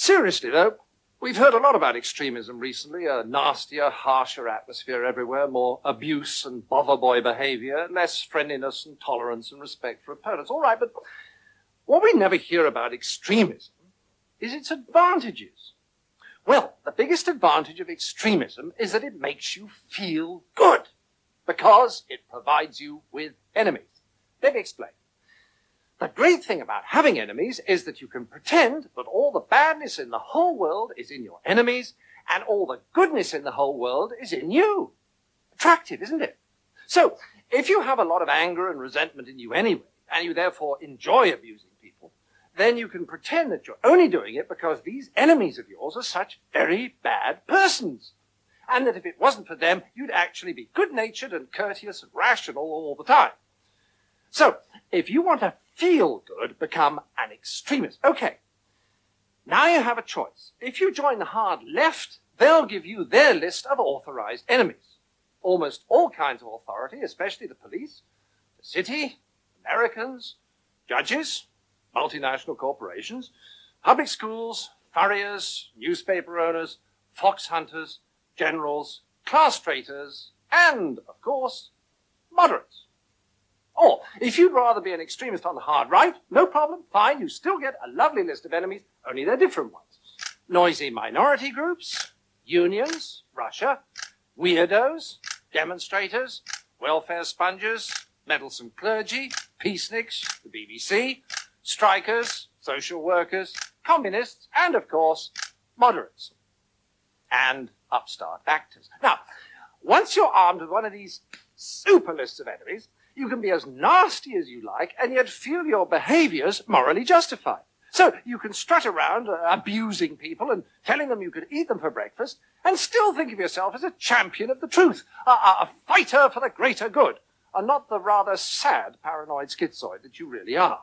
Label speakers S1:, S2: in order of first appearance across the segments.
S1: Seriously, though, we've heard a lot about extremism recently. A nastier, harsher atmosphere everywhere, more abuse and bother boy behavior, less friendliness and tolerance and respect for opponents. All right, but what we never hear about extremism is its advantages. Well, the biggest advantage of extremism is that it makes you feel good because it provides you with enemies. Let me explain. The great thing about having enemies is that you can pretend that all the badness in the whole world is in your enemies and all the goodness in the whole world is in you. Attractive, isn't it? So, if you have a lot of anger and resentment in you anyway, and you therefore enjoy abusing people, then you can pretend that you're only doing it because these enemies of yours are such very bad persons. And that if it wasn't for them, you'd actually be good natured and courteous and rational all the time. So, if you want to feel good, become an extremist. Okay. Now you have a choice. If you join the hard left, they'll give you their list of authorized enemies. Almost all kinds of authority, especially the police, the city, Americans, judges, multinational corporations, public schools, furriers, newspaper owners, fox hunters, generals, class traitors, and, of course, moderates. Or, if you'd rather be an extremist on the hard right, no problem, fine, you still get a lovely list of enemies, only they're different ones. Noisy minority groups, unions, Russia, weirdos, demonstrators, welfare sponges, meddlesome clergy, peaceniks, the BBC, strikers, social workers, communists, and of course, moderates. And upstart actors. Now, once you're armed with one of these super lists of enemies, you can be as nasty as you like and yet feel your behaviors morally justified. So you can strut around uh, abusing people and telling them you could eat them for breakfast and still think of yourself as a champion of the truth, a, a, a fighter for the greater good, and not the rather sad paranoid schizoid that you really are.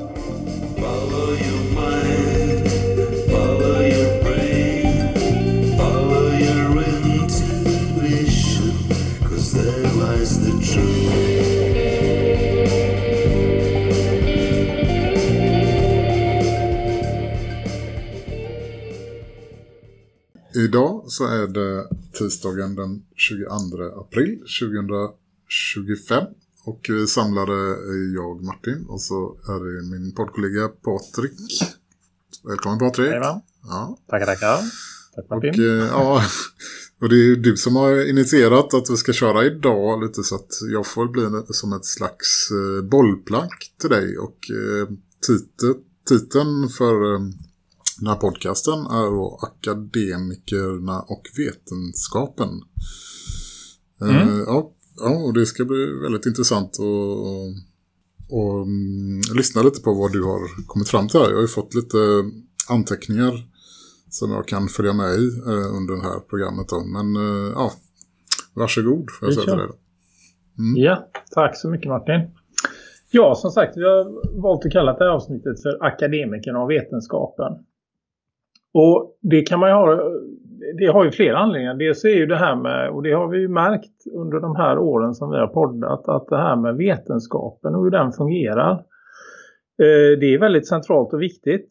S2: Idag så är det tisdagen den 22 april 2025 och vi samlade jag Martin och så är det min poddkollega Patrik. Välkommen Patrik.
S3: Hej ja. Tackar, tackar. Tack Martin.
S2: Och, eh, ja, och det är du som har initierat att vi ska köra idag lite så att jag får bli som ett slags eh, bollplank till dig och eh, titeln för den här podcasten är då Akademikerna och vetenskapen. Mm. Uh, ja, ja, och det ska bli väldigt intressant att och, um, lyssna lite på vad du har kommit fram till här. Jag har ju fått lite anteckningar som jag kan följa med i uh, under det här programmet. Då. Men uh, ja, varsågod får jag säga dig.
S3: Mm. Ja, tack så mycket Martin. Ja, som sagt, vi har valt att kalla det här avsnittet för Akademikerna och vetenskapen. Och det kan man ju ha, det har ju flera anledningar. Dels är ju det här med, och det har vi ju märkt under de här åren som vi har poddat, att det här med vetenskapen och hur den fungerar. Eh, det är väldigt centralt och viktigt.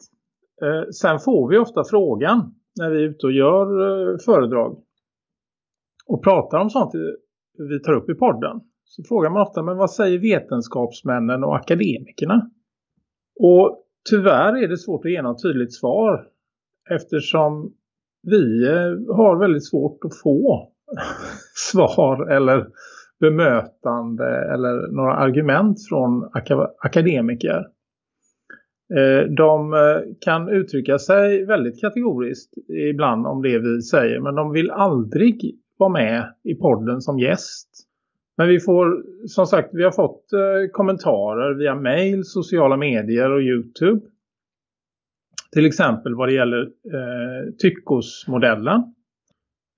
S3: Eh, sen får vi ofta frågan när vi är ute och gör eh, föredrag och pratar om sånt vi tar upp i podden. Så frågar man ofta, men vad säger vetenskapsmännen och akademikerna? Och tyvärr är det svårt att ge något tydligt svar eftersom vi eh, har väldigt svårt att få svar eller bemötande eller några argument från akademiker. Eh, de eh, kan uttrycka sig väldigt kategoriskt ibland om det vi säger men de vill aldrig vara med i podden som gäst. Men vi får, som sagt, vi har fått kommentarer via mail, sociala medier och Youtube till exempel vad det gäller eh, tyckosmodellen.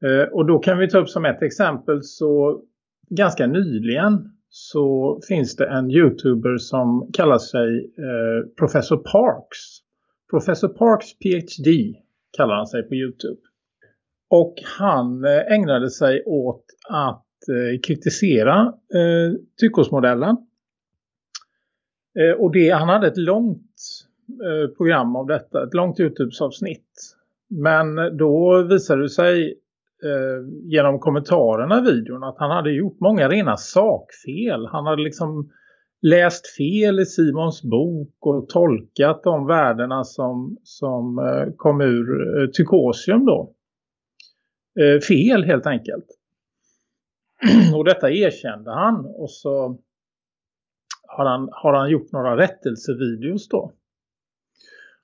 S3: Eh, och då kan vi ta upp som ett exempel så ganska nyligen så finns det en youtuber som kallar sig eh, Professor Parks. Professor Parks PhD kallar han sig på Youtube. Och han eh, ägnade sig åt att eh, kritisera eh, tyckosmodellen. Eh, och det, han hade ett långt Eh, program av detta, ett långt Youtube-avsnitt. Men då visade det sig eh, genom kommentarerna i videon att han hade gjort många rena sakfel. Han hade liksom läst fel i Simons bok och tolkat de värdena som, som eh, kom ur eh, Tykosium då. Eh, fel helt enkelt. och detta erkände han och så har han, har han gjort några rättelsevideos då.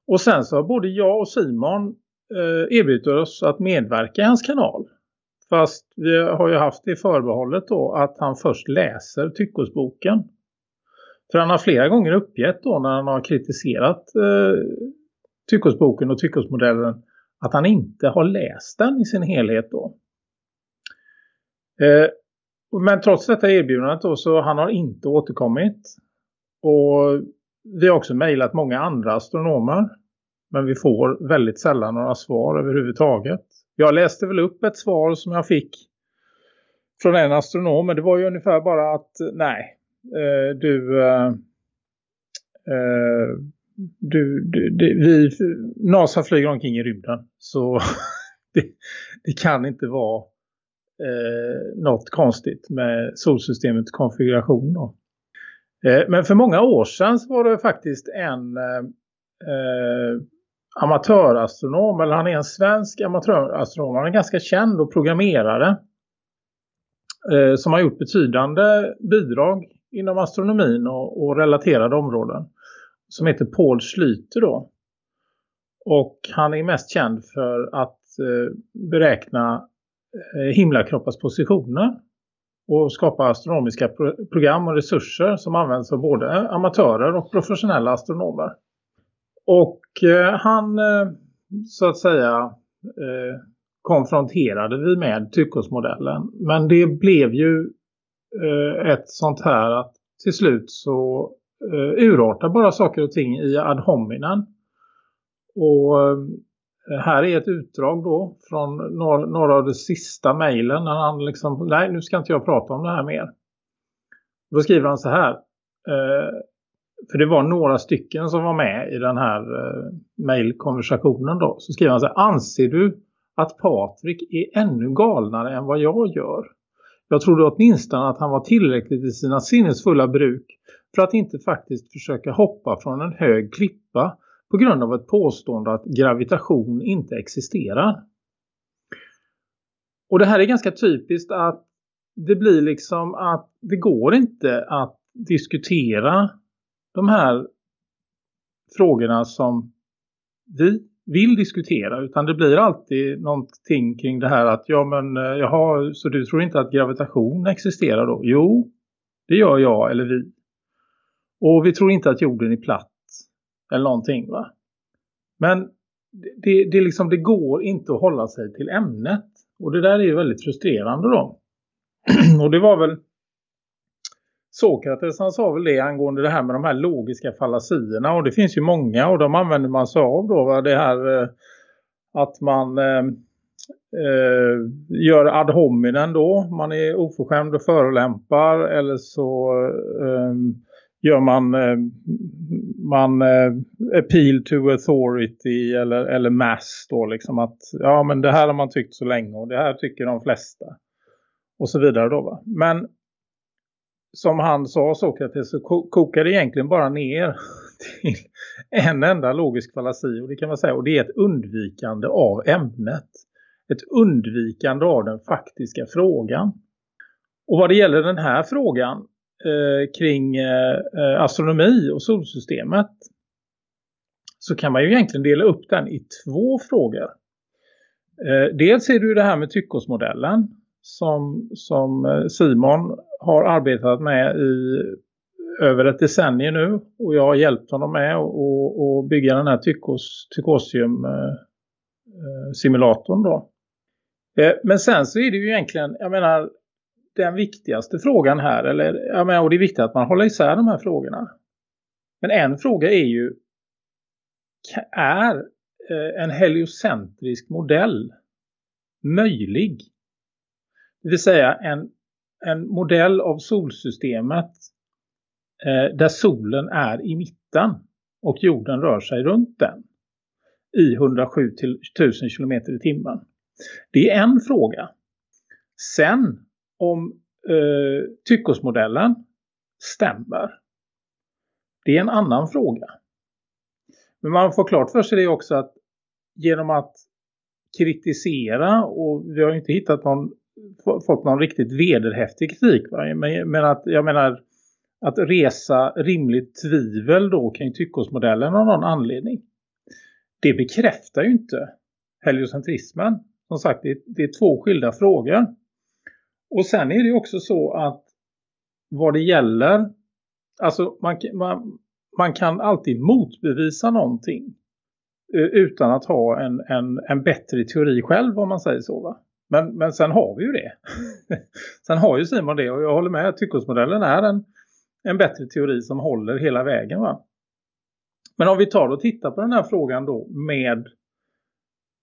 S3: Och sen så har både jag och Simon eh, erbjudit oss att medverka i hans kanal. Fast vi har ju haft det förbehållet då att han först läser Tyckosboken. För han har flera gånger uppgett då när han har kritiserat eh, Tyckosboken och Tyckosmodellen att han inte har läst den i sin helhet då. Eh, men trots detta erbjudandet då så han har inte återkommit. Och vi har också mejlat många andra astronomer. Men vi får väldigt sällan några svar överhuvudtaget. Jag läste väl upp ett svar som jag fick från en astronom. Men det var ju ungefär bara att nej, eh, du, eh, eh du, du, du, vi, NASA flyger omkring i rymden. Så det, det, kan inte vara eh, något konstigt med solsystemets konfiguration. Då. Eh, men för många år sedan så var det faktiskt en eh, eh amatörastronom, eller han är en svensk amatörastronom, han är ganska känd och programmerare eh, som har gjort betydande bidrag inom astronomin och, och relaterade områden som heter Paul Schlyter då. Och han är mest känd för att eh, beräkna eh, himlakroppars positioner och skapa astronomiska pro program och resurser som används av både amatörer och professionella astronomer. Och eh, han eh, så att säga eh, konfronterade vi med tyckosmodellen. Men det blev ju eh, ett sånt här att till slut så eh, urartar bara saker och ting i ad hominen. Och eh, här är ett utdrag då från några, några av de sista mejlen när han liksom, nej nu ska inte jag prata om det här mer. Då skriver han så här. Eh, för det var några stycken som var med i den här eh, mejlkonversationen då. Så skriver han så här, anser du att Patrik är ännu galnare än vad jag gör? Jag trodde åtminstone att han var tillräckligt i sina sinnesfulla bruk för att inte faktiskt försöka hoppa från en hög klippa på grund av ett påstående att gravitation inte existerar. Och det här är ganska typiskt att det blir liksom att det går inte att diskutera de här frågorna som vi vill diskutera utan det blir alltid någonting kring det här att ja men eh, jaha, så du tror inte att gravitation existerar då? Jo, det gör jag eller vi. Och vi tror inte att jorden är platt eller någonting va. Men det, det, liksom, det går inte att hålla sig till ämnet. Och det där är ju väldigt frustrerande då. och det var väl Sokrates han sa väl det angående det här med de här logiska fallasierna och det finns ju många och de använder man sig av då va? det här eh, att man eh, eh, gör ad hominen då. Man är oförskämd och förolämpar eller så eh, gör man eh, man eh, appeal to authority eller, eller mass då liksom att ja men det här har man tyckt så länge och det här tycker de flesta. Och så vidare då va? Men som han sa Sokrates så kokar det egentligen bara ner till en enda logisk fallasi och det kan man säga och det är ett undvikande av ämnet. Ett undvikande av den faktiska frågan. Och vad det gäller den här frågan eh, kring eh, astronomi och solsystemet så kan man ju egentligen dela upp den i två frågor. Eh, dels är det ju det här med tyckosmodellen som, som eh, Simon har arbetat med i över ett decennium nu och jag har hjälpt honom med att bygga den här tykos, tykosium-simulatorn eh, eh, då. Eh, men sen så är det ju egentligen, jag menar, den viktigaste frågan här, eller, jag menar, och det är viktigt att man håller isär de här frågorna. Men en fråga är ju, är en heliocentrisk modell möjlig? Det vill säga en, en modell av solsystemet eh, där solen är i mitten och jorden rör sig runt den i 107 till 1000 km i timmen. Det är en fråga. Sen om eh, tyckosmodellen stämmer. Det är en annan fråga. Men man får klart för sig det också att genom att kritisera och vi har inte hittat någon fått någon riktigt vederhäftig kritik. Va? Men, men att jag menar att resa rimligt tvivel då kring tyckosmodellen av någon anledning. Det bekräftar ju inte heliocentrismen. Som sagt, det, det är två skilda frågor. Och sen är det också så att vad det gäller, alltså man, man, man kan alltid motbevisa någonting eh, utan att ha en, en, en bättre teori själv om man säger så va. Men, men sen har vi ju det. sen har ju Simon det och jag håller med. Tyckosmodellen är en, en bättre teori som håller hela vägen va. Men om vi tar och tittar på den här frågan då med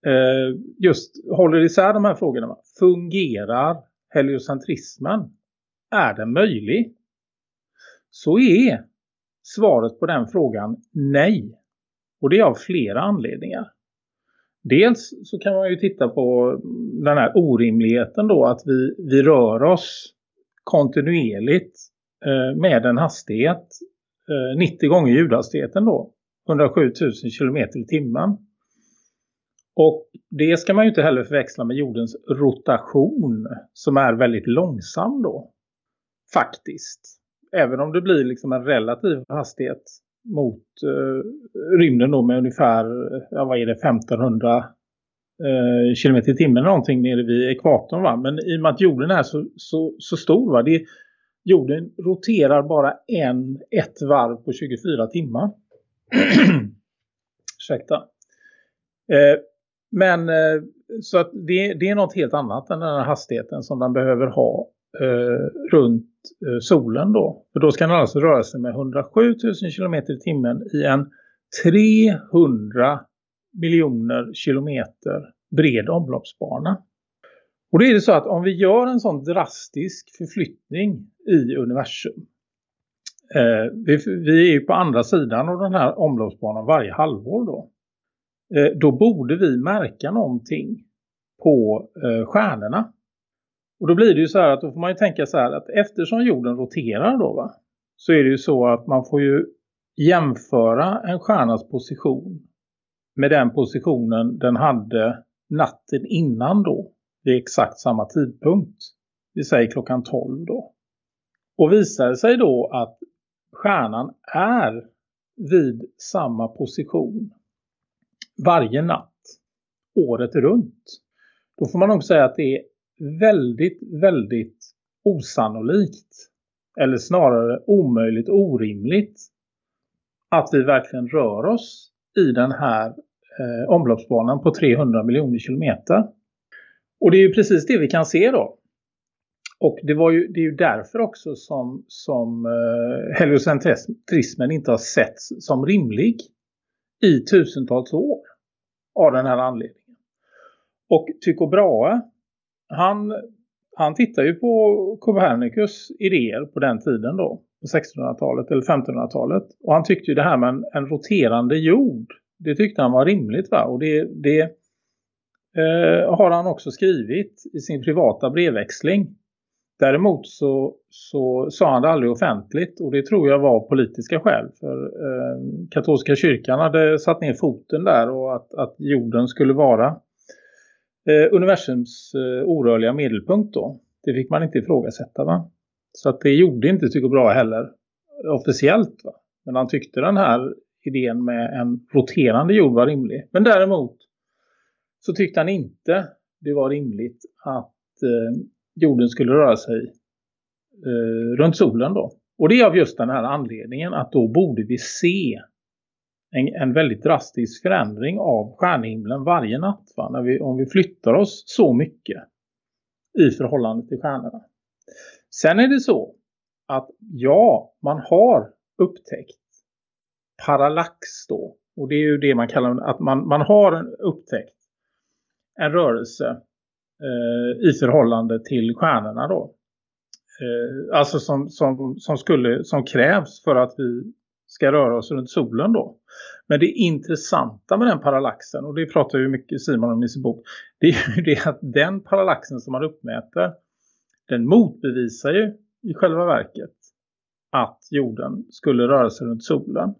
S3: eh, just håller isär de här frågorna. Va? Fungerar heliocentrismen? Är den möjlig? Så är svaret på den frågan nej. Och det är av flera anledningar. Dels så kan man ju titta på den här orimligheten då att vi, vi rör oss kontinuerligt eh, med en hastighet eh, 90 gånger ljudhastigheten då. 107 000 km i timmen. Och det ska man ju inte heller förväxla med jordens rotation som är väldigt långsam då. Faktiskt. Även om det blir liksom en relativ hastighet mot eh, rymden då med ungefär, ja vad är det, 1500 eh, kilometer i timmen någonting nere vid ekvatorn va. Men i och med att jorden är så, så, så stor va, det, jorden roterar bara en, ett varv på 24 timmar. Ursäkta. Eh, men eh, så att det, det, är något helt annat än den här hastigheten som den behöver ha eh, runt Eh, solen då. För då ska den alltså röra sig med 107 000 km i timmen i en 300 miljoner kilometer bred omloppsbana. Och det är det så att om vi gör en sån drastisk förflyttning i universum. Eh, vi, vi, är ju på andra sidan av den här omloppsbanan varje halvår då. Eh, då borde vi märka någonting på eh, stjärnorna. Och då blir det ju så här att då får man ju tänka så här att eftersom jorden roterar då va. Så är det ju så att man får ju jämföra en stjärnas position med den positionen den hade natten innan då. Vid exakt samma tidpunkt. Vi säger klockan 12 då. Och visar det sig då att stjärnan är vid samma position varje natt året runt. Då får man nog säga att det är väldigt, väldigt osannolikt eller snarare omöjligt orimligt att vi verkligen rör oss i den här eh, omloppsbanan på 300 miljoner kilometer. Och det är ju precis det vi kan se då. Och det, var ju, det är ju därför också som, som eh, heliocentrismen inte har setts som rimlig i tusentals år av den här anledningen. Och Tycho Brahe, han, han tittar ju på Copernicus idéer på den tiden då, på 1600-talet eller 1500-talet. Och han tyckte ju det här med en, en roterande jord, det tyckte han var rimligt va? Och det, det eh, har han också skrivit i sin privata brevväxling. Däremot så, så sa han det aldrig offentligt och det tror jag var politiska skäl. För eh, katolska kyrkan hade satt ner foten där och att, att jorden skulle vara eh, universums eh, orörliga medelpunkt då. Det fick man inte ifrågasätta va. Så att det gjorde inte Tycho Brahe heller officiellt va. Men han tyckte den här idén med en roterande jord var rimlig. Men däremot så tyckte han inte det var rimligt att eh, jorden skulle röra sig eh, runt solen då. Och det är av just den här anledningen att då borde vi se en, en väldigt drastisk förändring av stjärnhimlen varje natt. Va? När vi, om vi flyttar oss så mycket i förhållande till stjärnorna. Sen är det så att ja, man har upptäckt parallax då. Och det är ju det man kallar att man, man har en upptäckt en rörelse eh, i förhållande till stjärnorna då. Eh, alltså som, som, som, skulle, som krävs för att vi ska röra oss runt solen då. Men det intressanta med den parallaxen, och det pratar ju mycket Simon om i sin bok, det är ju det att den parallaxen som man uppmäter, den motbevisar ju i själva verket att jorden skulle röra sig runt solen.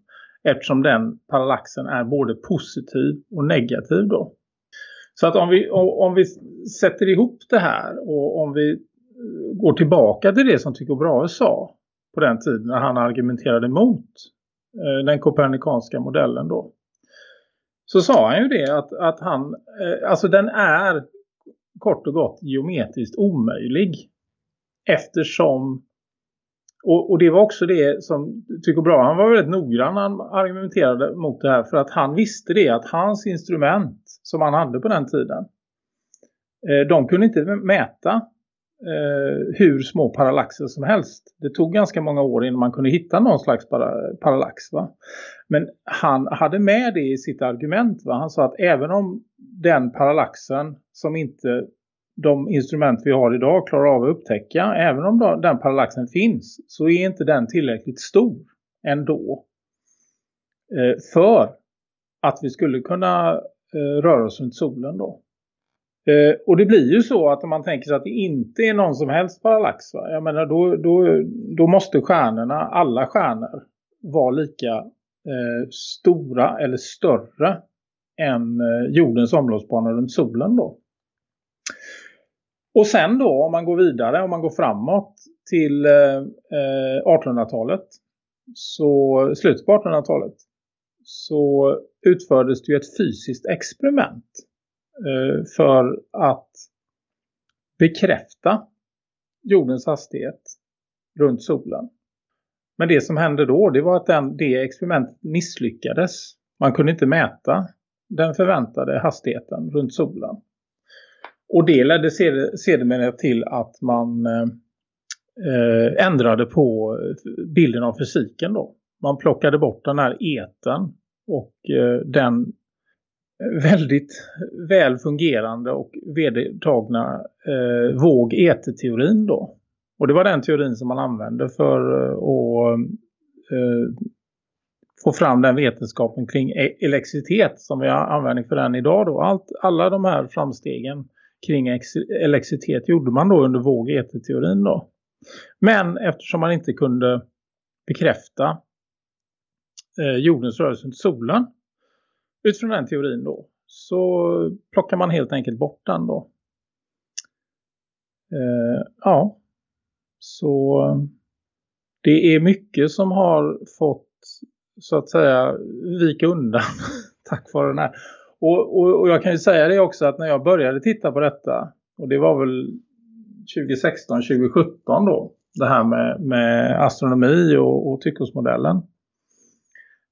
S3: Eftersom den parallaxen är både positiv och negativ då. Så att om vi, om vi sätter ihop det här och om vi eh, går tillbaka till det som Tycho Brahe sa på den tiden när han argumenterade mot Eh, den kopernikanska modellen då. Så sa han ju det att, att han, eh, alltså den är kort och gott geometriskt omöjlig. Eftersom, och, och det var också det som Tycho Brahe, han var väldigt noggrann när han argumenterade mot det här. För att han visste det att hans instrument som han hade på den tiden, eh, de kunde inte mäta Eh, hur små parallaxer som helst. Det tog ganska många år innan man kunde hitta någon slags para, parallax. Va? Men han hade med det i sitt argument. Va? Han sa att även om den parallaxen som inte de instrument vi har idag klarar av att upptäcka, även om den parallaxen finns så är inte den tillräckligt stor ändå eh, för att vi skulle kunna eh, röra oss runt solen då. Eh, och det blir ju så att om man tänker sig att det inte är någon som helst parallax. Va? Jag menar då, då, då måste stjärnorna, alla stjärnor, vara lika eh, stora eller större än eh, jordens omloppsbana runt solen då. Och sen då om man går vidare, om man går framåt till eh, eh 1800-talet, så slutet på 1800-talet, så utfördes det ju ett fysiskt experiment Eh, för att bekräfta jordens hastighet runt solen. Men det som hände då det var att den, det experimentet misslyckades. Man kunde inte mäta den förväntade hastigheten runt solen. Och det ledde sedermera till att man eh, eh, ändrade på bilden av fysiken då. Man plockade bort den här eten och eh, den Eh, väldigt väl fungerande och vedertagna eh, våg e teorin då. Och det var den teorin som man använde för eh, att eh, få fram den vetenskapen kring e-, elektricitet som vi har användning för den idag då. Allt, alla de här framstegen kring elektricitet gjorde man då under våg e teorin då. Men eftersom man inte kunde bekräfta eh, jordens rörelse runt solen utifrån den teorin då så plockar man helt enkelt bort den då. Eh, ja, så det är mycket som har fått så att säga vika undan tack vare den här. Och, och, och, jag kan ju säga det också att när jag började titta på detta och det var väl 2016-2017 då det här med, med astronomi och, och tyckosmodellen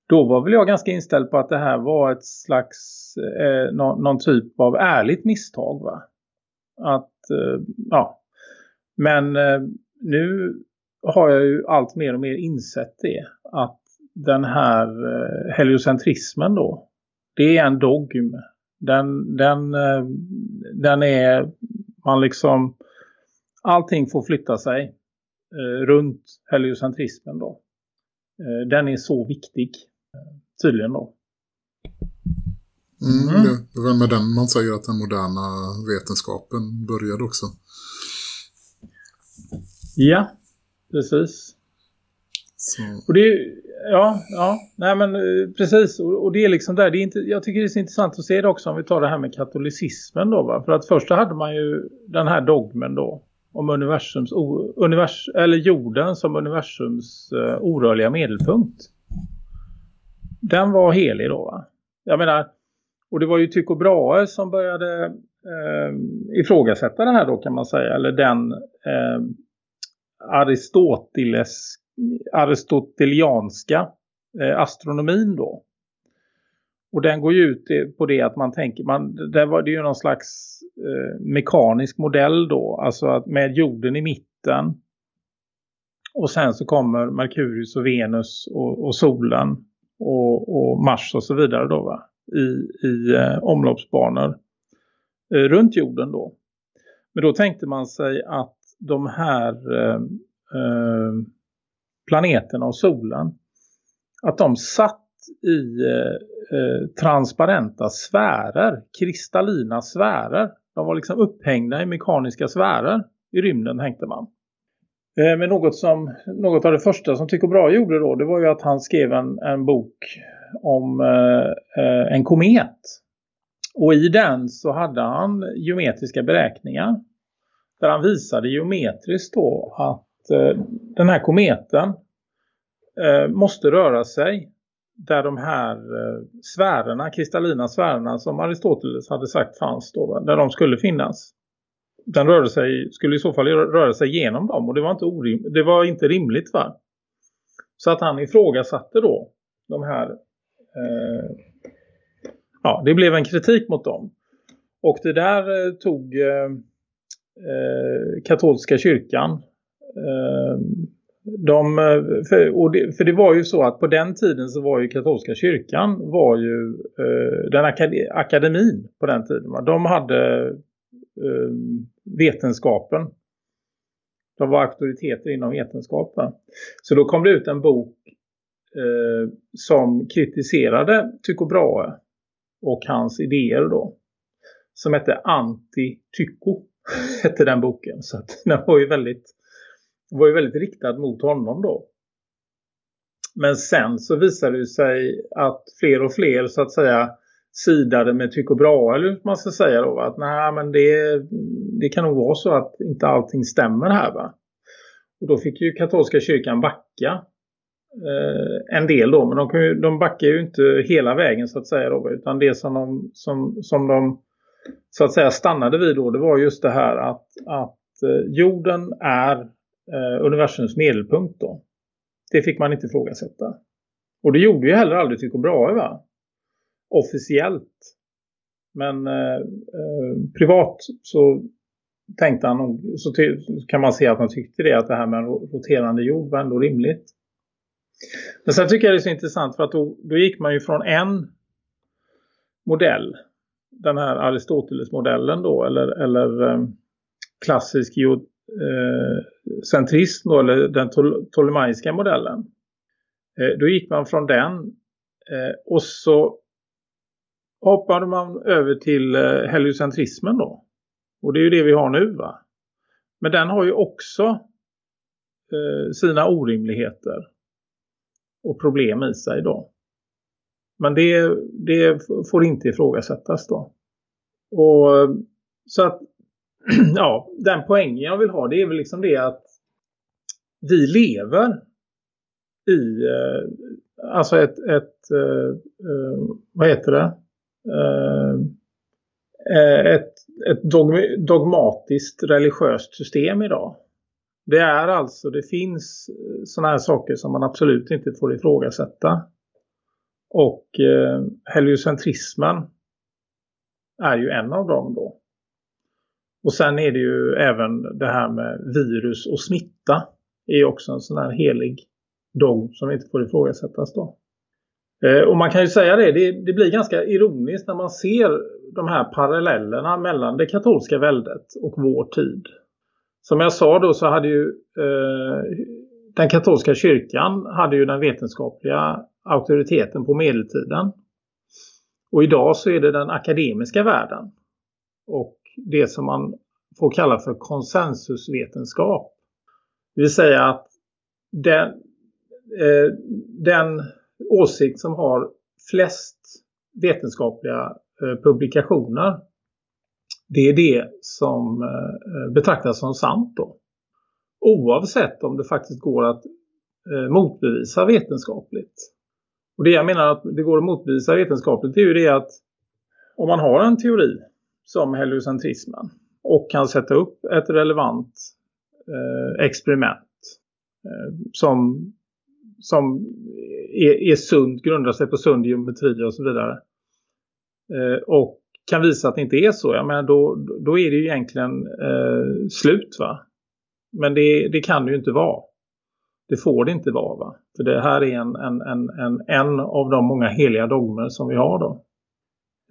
S3: då var väl jag ganska inställd på att det här var ett slags eh, någon, någon, typ av ärligt misstag va. Att, eh, ja. Men eh, nu har jag ju allt mer och mer insett det. Att den här eh, heliocentrismen då, det är en dogm. Den, den, eh, den är, man liksom, allting får flytta sig eh, runt heliocentrismen då. Eh, den är så viktig tydligen då.
S2: Mm, mm. Det, var med den man säger att den moderna vetenskapen började också.
S3: Ja, precis. Så. Och det ja, ja, nej men eh, precis. Och, och, det är liksom där, det är inte, jag tycker det är så intressant att se det också om vi tar det här med katolicismen då va. För att först hade man ju den här dogmen då om universums, univers, eller jorden som universums uh, orörliga medelpunkt den var helig då va? Jag menar, och det var ju Tycho Brahe som började eh, ifrågasätta det här då kan man säga. Eller den eh, Aristoteles, aristotelianska eh, astronomin då. Och den går ju ut på det att man tänker, man, det, var, det är ju någon slags eh, mekanisk modell då. Alltså att med jorden i mitten. Och sen så kommer Merkurius och Venus och, och solen och, och, Mars och så vidare då va. I, i eh, omloppsbanor eh, runt jorden då. Men då tänkte man sig att de här eh, eh planeterna och solen att de satt i eh, eh transparenta sfärer, kristallina sfärer. De var liksom upphängda i mekaniska sfärer i rymden tänkte man. Eh, men något, som, något av det första som Tycho Brahe gjorde då det var ju att han skrev en, en bok om eh, eh, en komet. Och i den så hade han geometriska beräkningar. Där han visade geometriskt då att eh, den här kometen eh, måste röra sig där de här eh, sfärerna, kristallina sfärerna som Aristoteles hade sagt fanns då, där de skulle finnas. Den rörde sig, skulle i så fall röra sig genom dem och det var inte, orim, det var inte rimligt va? Så att han ifrågasatte då de här, eh, ja det blev en kritik mot dem. Och det där eh, tog eh, eh katolska kyrkan eh, de, eh, för, det, för det var ju så att på den tiden så var ju katolska kyrkan var ju eh, den akade, akademin på den tiden. Va? De hade Ehm, vetenskapen. De var auktoriteter inom vetenskapen. Så då kom det ut en bok eh, som kritiserade Tycho Brahe och hans idéer då. Som hette Anti-Tycho hette den boken. Så att den var ju väldigt var ju väldigt riktad mot honom då. Men sen så visade det sig att fler och fler så att säga sidade med Tycho Brahe eller hur man ska säga då att nej men det, det kan nog vara så att inte allting stämmer här va. Och då fick ju katolska kyrkan backa eh, en del då men de, kan ju, de backar ju inte hela vägen så att säga då utan det som de, som, som de så att säga stannade vid då det var just det här att, att eh, jorden är eh, universums medelpunkt då. Det fick man inte ifrågasätta. Och det gjorde ju heller aldrig Tycho Brahe va? Officiellt. Men eh, eh, privat så tänkte han nog, så kan man se att han tyckte det att det här med en roterande jord var ändå rimligt. Men sen tycker jag det är så intressant för att då, då gick man ju från en modell, den här Aristoteles-modellen då, eller, eller eh, klassisk geocentrism eh, då, eller den tol tolemaiska modellen. Eh, då gick man från den eh, och så hoppade man över till eh, heliocentrismen då. Och det är ju det vi har nu va. Men den har ju också eh, sina orimligheter och problem i sig då. Men det, det får inte ifrågasättas då. Och så att ja, den poängen jag vill ha det är väl liksom det att vi lever i eh, alltså ett, ett eh, eh vad heter det? Eh, eh, ett, ett dogmatiskt religiöst system idag. Det är alltså, det finns eh, sådana här saker som man absolut inte får ifrågasätta. Och eh, heliocentrismen är ju en av dem då. Och sen är det ju även det här med virus och smitta är också en sån här helig dogm som inte får ifrågasättas då. Eh, och man kan ju säga det, det, det, blir ganska ironiskt när man ser de här parallellerna mellan det katolska väldet och vår tid. Som jag sa då så hade ju eh, den katolska kyrkan hade ju den vetenskapliga auktoriteten på medeltiden. Och idag så är det den akademiska världen. Och det som man får kalla för konsensusvetenskap. Det vill säga att den, eh, den åsikt som har flest vetenskapliga eh, publikationer det är det som eh, betraktas som sant då. Oavsett om det faktiskt går att eh, motbevisa vetenskapligt. Och det jag menar att det går att motbevisa vetenskapligt är ju det att om man har en teori som heliocentrismen och kan sätta upp ett relevant experiment som, som är, är sund, grundar sig på sund geometri och så vidare. Eh, och kan visa att det inte är så, jag menar, då, då är det ju egentligen eh, slut va. Men det, det kan det ju inte vara. Det får det inte vara va. För det här är en, en, en, en, en av de många heliga dogmer som vi har då.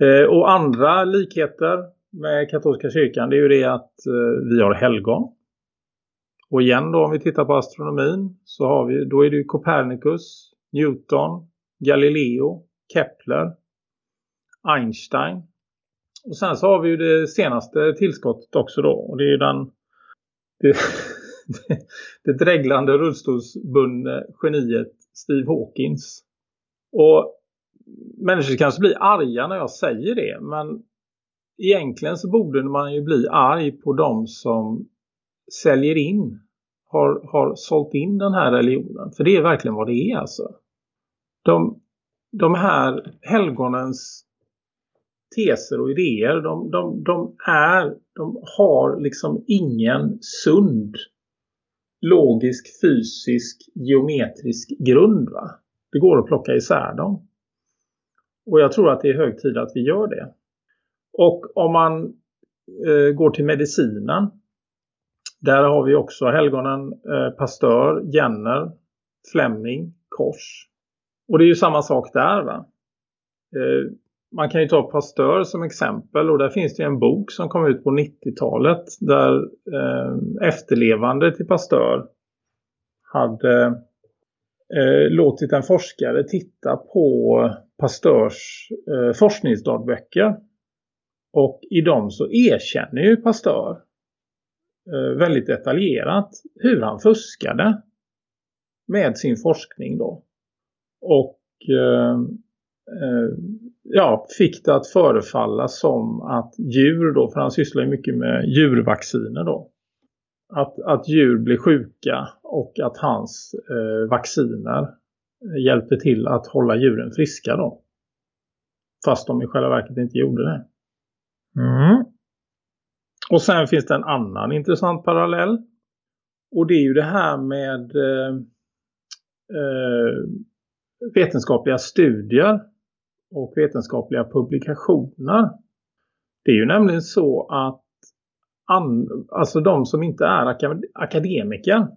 S3: Eh, och andra likheter med katolska kyrkan det är ju det att eh, vi har helgon. Och igen då om vi tittar på astronomin så har vi, då är det ju Copernicus, Newton, Galileo, Kepler, Einstein. Och sen så har vi ju det senaste tillskottet också då. Och det är ju den det, det dreglande rullstolsbundne geniet Steve Hawkins. Och människor kanske blir arga när jag säger det. Men egentligen så borde man ju bli arg på de som säljer in. Har, har sålt in den här religionen. För det är verkligen vad det är alltså. De, de här helgonens teser och idéer. De, de, de, är, de har liksom ingen sund logisk, fysisk, geometrisk grund va. Det går att plocka isär dem. Och jag tror att det är hög tid att vi gör det. Och om man eh, går till medicinen. Där har vi också helgonen eh, Pasteur, Jenner, Fleming, Kors. Och det är ju samma sak där va. Eh, man kan ju ta Pasteur som exempel och där finns det en bok som kom ut på 90-talet där eh, efterlevande till Pasteur hade eh, låtit en forskare titta på Pasteurs eh, forskningsdagböcker. Och i dem så erkänner ju Pasteur Eh, väldigt detaljerat hur han fuskade med sin forskning då. Och eh, eh, ja, fick det att förefalla som att djur då, för han sysslar ju mycket med djurvacciner då. Att, att djur blir sjuka och att hans eh, vacciner hjälpte till att hålla djuren friska då. Fast de i själva verket inte gjorde det. Mm. Och sen finns det en annan intressant parallell. Och det är ju det här med eh, eh, vetenskapliga studier och vetenskapliga publikationer. Det är ju nämligen så att an, alltså de som inte är akad akademiker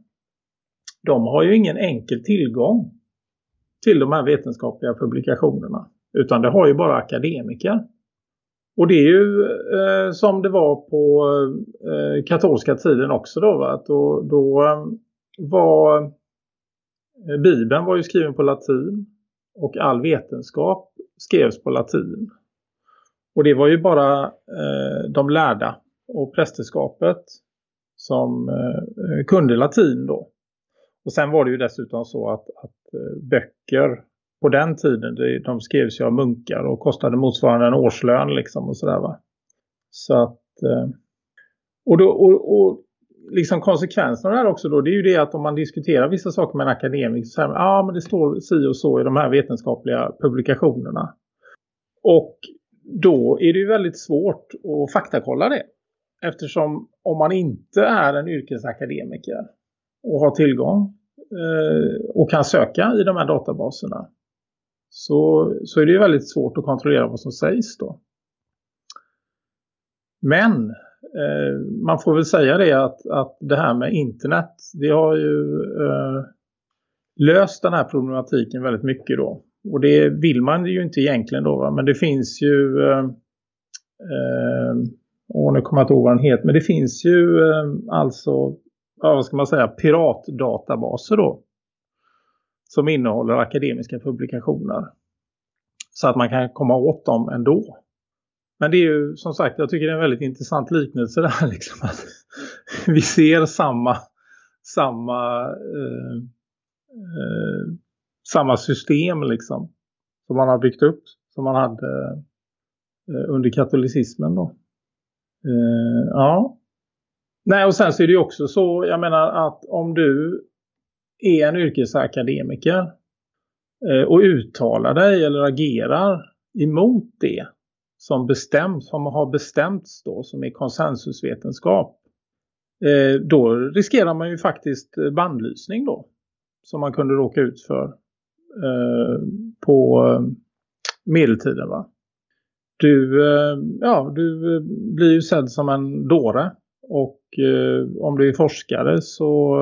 S3: de har ju ingen enkel tillgång till de här vetenskapliga publikationerna. Utan det har ju bara akademiker. Och det är ju eh, som det var på eh, katolska tiden också då. Va? Då, då eh, var eh, Bibeln var ju skriven på latin och all vetenskap skrevs på latin. Och det var ju bara eh, de lärda och prästerskapet som eh, kunde latin då. Och sen var det ju dessutom så att, att eh, böcker på den tiden, det, de skrevs ju av munkar och kostade motsvarande en årslön liksom och sådär va. Så att, eh, och, då, och, och liksom konsekvensen av det här också då, det är ju det att om man diskuterar vissa saker med en akademiker så säger man, ja men det står si och så i de här vetenskapliga publikationerna. Och då är det ju väldigt svårt att faktakolla det. Eftersom om man inte är en yrkesakademiker och har tillgång eh, och kan söka i de här databaserna så, så är det ju väldigt svårt att kontrollera vad som sägs då. Men eh, man får väl säga det att, att det här med internet det har ju eh, löst den här problematiken väldigt mycket då. Och det vill man ju inte egentligen då va? men det finns ju eh, eh, åh, nu kommer jag inte ihåg vad den heter men det finns ju eh, alltså ja, vad ska man säga piratdatabaser då som innehåller akademiska publikationer så att man kan komma åt dem ändå. Men det är ju som sagt, jag tycker det är en väldigt intressant liknelse där liksom att vi ser samma samma eh, eh, samma system liksom som man har byggt upp som man hade eh, under katolicismen då. Eh, ja. Nej och sen så är det ju också så, jag menar att om du är en yrkesakademiker eh, och uttalar dig eller agerar emot det som bestäms, som har bestämts då, som är konsensusvetenskap. Eh, då riskerar man ju faktiskt bandlysning då. Som man kunde råka ut för eh, på medeltiden va. du, ja, du blir ju sedd som en dåre. Och eh, om du är forskare så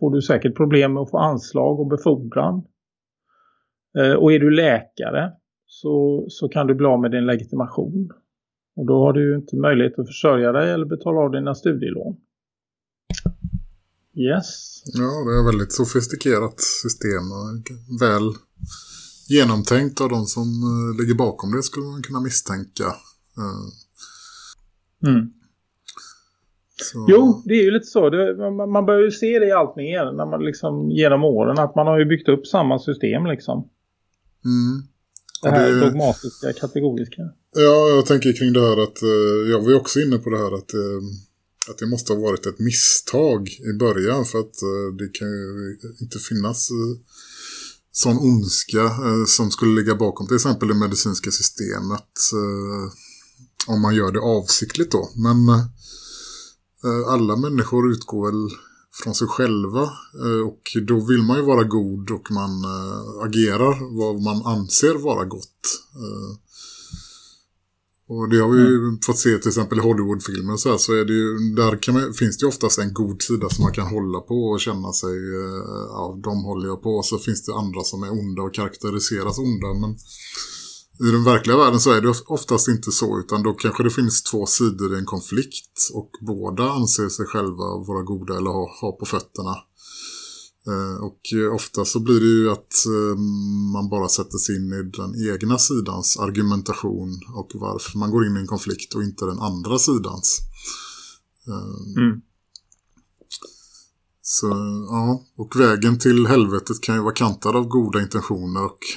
S3: får du säkert problem med att få anslag och befordran. Eh, och är du läkare så, så kan du bli av med din legitimation. Och då har du ju inte möjlighet att försörja dig eller betala av dina studielån. Yes.
S2: Ja, det är ett väldigt sofistikerat system och väl genomtänkt av de som uh, ligger bakom det skulle man kunna misstänka. Uh.
S3: Mm. Jo, det är ju lite så. Det, man, man börjar ju se det allt mer när man liksom, genom åren att man har ju byggt upp samma system liksom.
S2: Mm.
S3: Det här det, dogmatiska, kategoriska.
S2: Ja, jag tänker kring det här att uh, jag var ju också inne på det här att att det måste ha varit ett misstag i början för att det kan ju inte finnas sån ondska eh, som skulle ligga bakom till exempel det medicinska systemet eh, om man gör det avsiktligt då. Men eh, alla människor utgår väl från sig själva eh, och då vill man ju vara god och man eh, agerar vad man anser vara gott. Eh, och det har vi ju mm. fått se till exempel i Hollywoodfilmer så, här, så är det ju, där man, finns det ju oftast en god sida som man kan hålla på och känna sig, eh, ja de håller jag på. Och så finns det andra som är onda och karaktäriseras onda. Men i den verkliga världen så är det oftast inte så utan då kanske det finns två sidor i en konflikt och båda anser sig själva vara goda eller ha, ha på fötterna. Eh, och ofta så blir det ju att eh, man bara sätter sig in i den egna sidans argumentation och varför man går in i en konflikt och inte den andra sidans.
S3: Eh, mm.
S2: Så ja, och vägen till helvetet kan ju vara kantad av goda intentioner och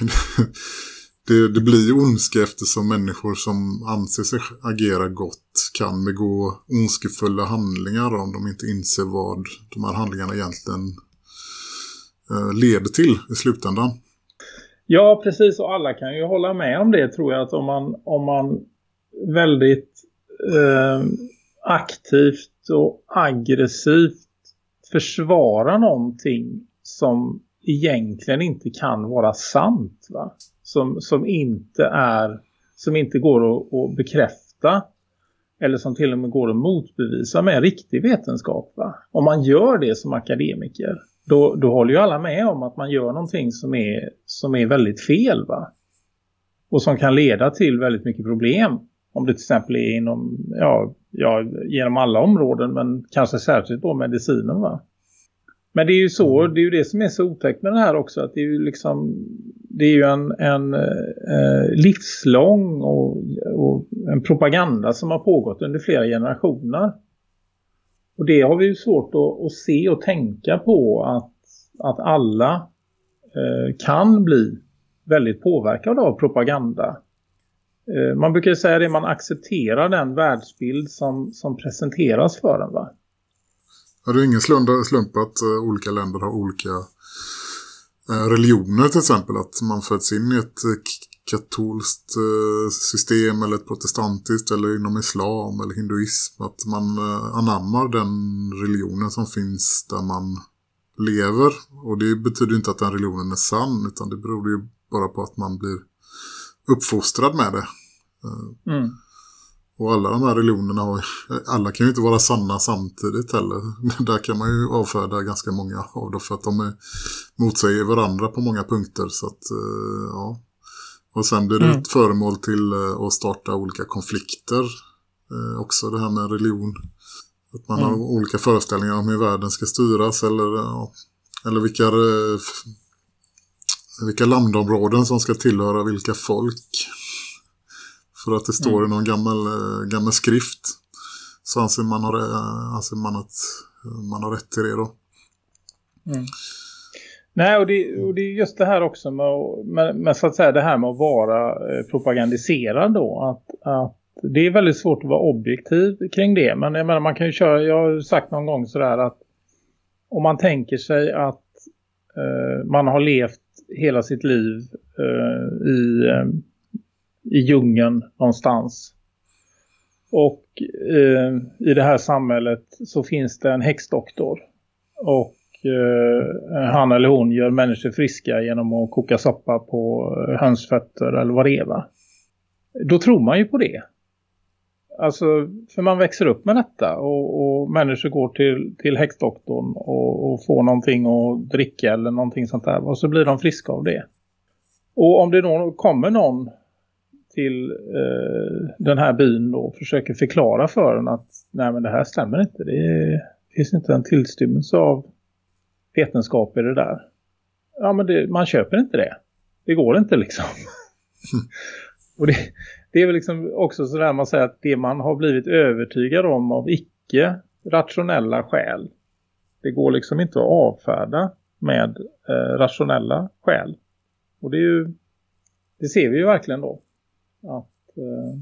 S2: det, det blir ondska eftersom människor som anser sig agera gott kan begå ondskefulla handlingar om de inte inser vad de här handlingarna egentligen eh, leder till i slutändan.
S3: Ja, precis. Och alla kan ju hålla med om det tror jag. Att om man, om man väldigt eh, aktivt och aggressivt försvarar någonting som egentligen inte kan vara sant. Va? Som, som inte är som inte går att, att bekräfta eller som till och med går att motbevisa med riktig vetenskap. Va? Om man gör det som akademiker då, då håller ju alla med om att man gör någonting som är, som är väldigt fel va? Och som kan leda till väldigt mycket problem. Om det till exempel är inom, ja, ja, genom alla områden men kanske särskilt då medicinen va? Men det är ju så, mm. det är ju det som är så otäckt med det här också. Att det är ju liksom, det är ju en, en eh, livslång och, och en propaganda som har pågått under flera generationer. Och det har vi ju svårt att, att se och tänka på att, att alla eh, kan bli väldigt påverkade av propaganda. Eh, man brukar säga det, man accepterar den världsbild som, som presenteras för en va?
S2: Ja, det är ingen slump att eh, olika länder har olika eh, religioner till exempel. Att man föds in i ett eh, katolskt system eller ett protestantiskt eller inom islam eller hinduism. Att man anammar den religionen som finns där man lever. Och det betyder inte att den religionen är sann utan det beror ju bara på att man blir uppfostrad med det.
S3: Mm.
S2: Och alla de här religionerna har, alla kan ju inte vara sanna samtidigt heller. Där kan man ju avfärda ganska många av dem för att de är motsäger varandra på många punkter. Så att, ja, och sen blir det mm. ett föremål till uh, att starta olika konflikter. Uh, också det här med religion. Att man mm. har olika föreställningar om hur världen ska styras. Eller, uh, eller vilka, vilka landområden som ska tillhöra vilka folk. För att det står mm. i någon gammal, gammal skrift. Så anser man, har, anser man att man har rätt till det då.
S3: Mm. Nej, och det, och det är just det här också med, med, med, så att säga det här med att vara eh, propagandiserad då. Att, att det är väldigt svårt att vara objektiv kring det. Men jag menar, man kan ju köra, jag har sagt någon gång sådär att om man tänker sig att eh, man har levt hela sitt liv eh, i, eh, i djungeln någonstans. Och eh, i det här samhället så finns det en häxdoktor. Och eh, han eller hon gör människor friska genom att koka soppa på eh, hönsfötter eller vad det är va? då tror man ju på det. Alltså, för man växer upp med detta och, och människor går till, till häxdoktorn och, och, får någonting att dricka eller någonting sånt där och så blir de friska av det. Och om det då kommer någon till eh, den här byn och försöker förklara för den att nej men det här stämmer inte. Det är, finns inte en tillstymmelse av vetenskap i det där. Ja men det, man köper inte det. Det går inte liksom. och det, det är väl liksom också sådär man säger att det man har blivit övertygad om av icke rationella skäl. Det går liksom inte att avfärda med eh, rationella skäl. Och det är ju det ser vi ju verkligen då. Att eh,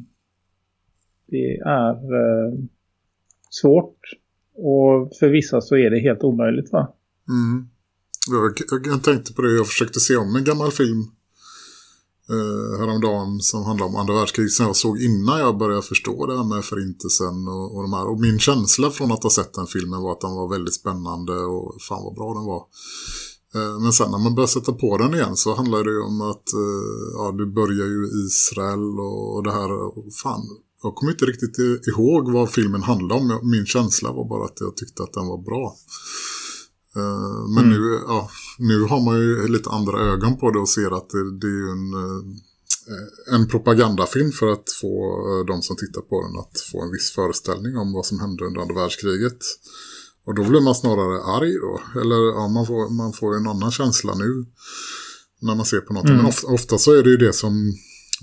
S3: det är eh, svårt och för vissa så är det helt omöjligt va?
S2: Mm. Jag, jag, jag tänkte på det, jag försökte se om en gammal film eh, häromdagen som handlar om andra världskriget som jag såg innan jag började förstå det här med förintelsen och, och de här. Och min känsla från att ha sett den filmen var att den var väldigt spännande och fan vad bra den var. Eh, men sen när man börjar sätta på den igen så handlar det ju om att eh, ja, du börjar ju i Israel och det här. Fan, jag kommer inte riktigt ihåg vad filmen handlade om. Min känsla var bara att jag tyckte att den var bra. Eh, men mm. nu, ja, nu har man ju lite andra ögon på det och ser att det, det är en, en propagandafilm för att få de som tittar på den att få en viss föreställning om vad som hände under andra världskriget. Och då blir man snarare arg då. Eller ja, man får, man får en annan känsla nu när man ser på något. Mm. Men ofta, ofta, så är det ju det som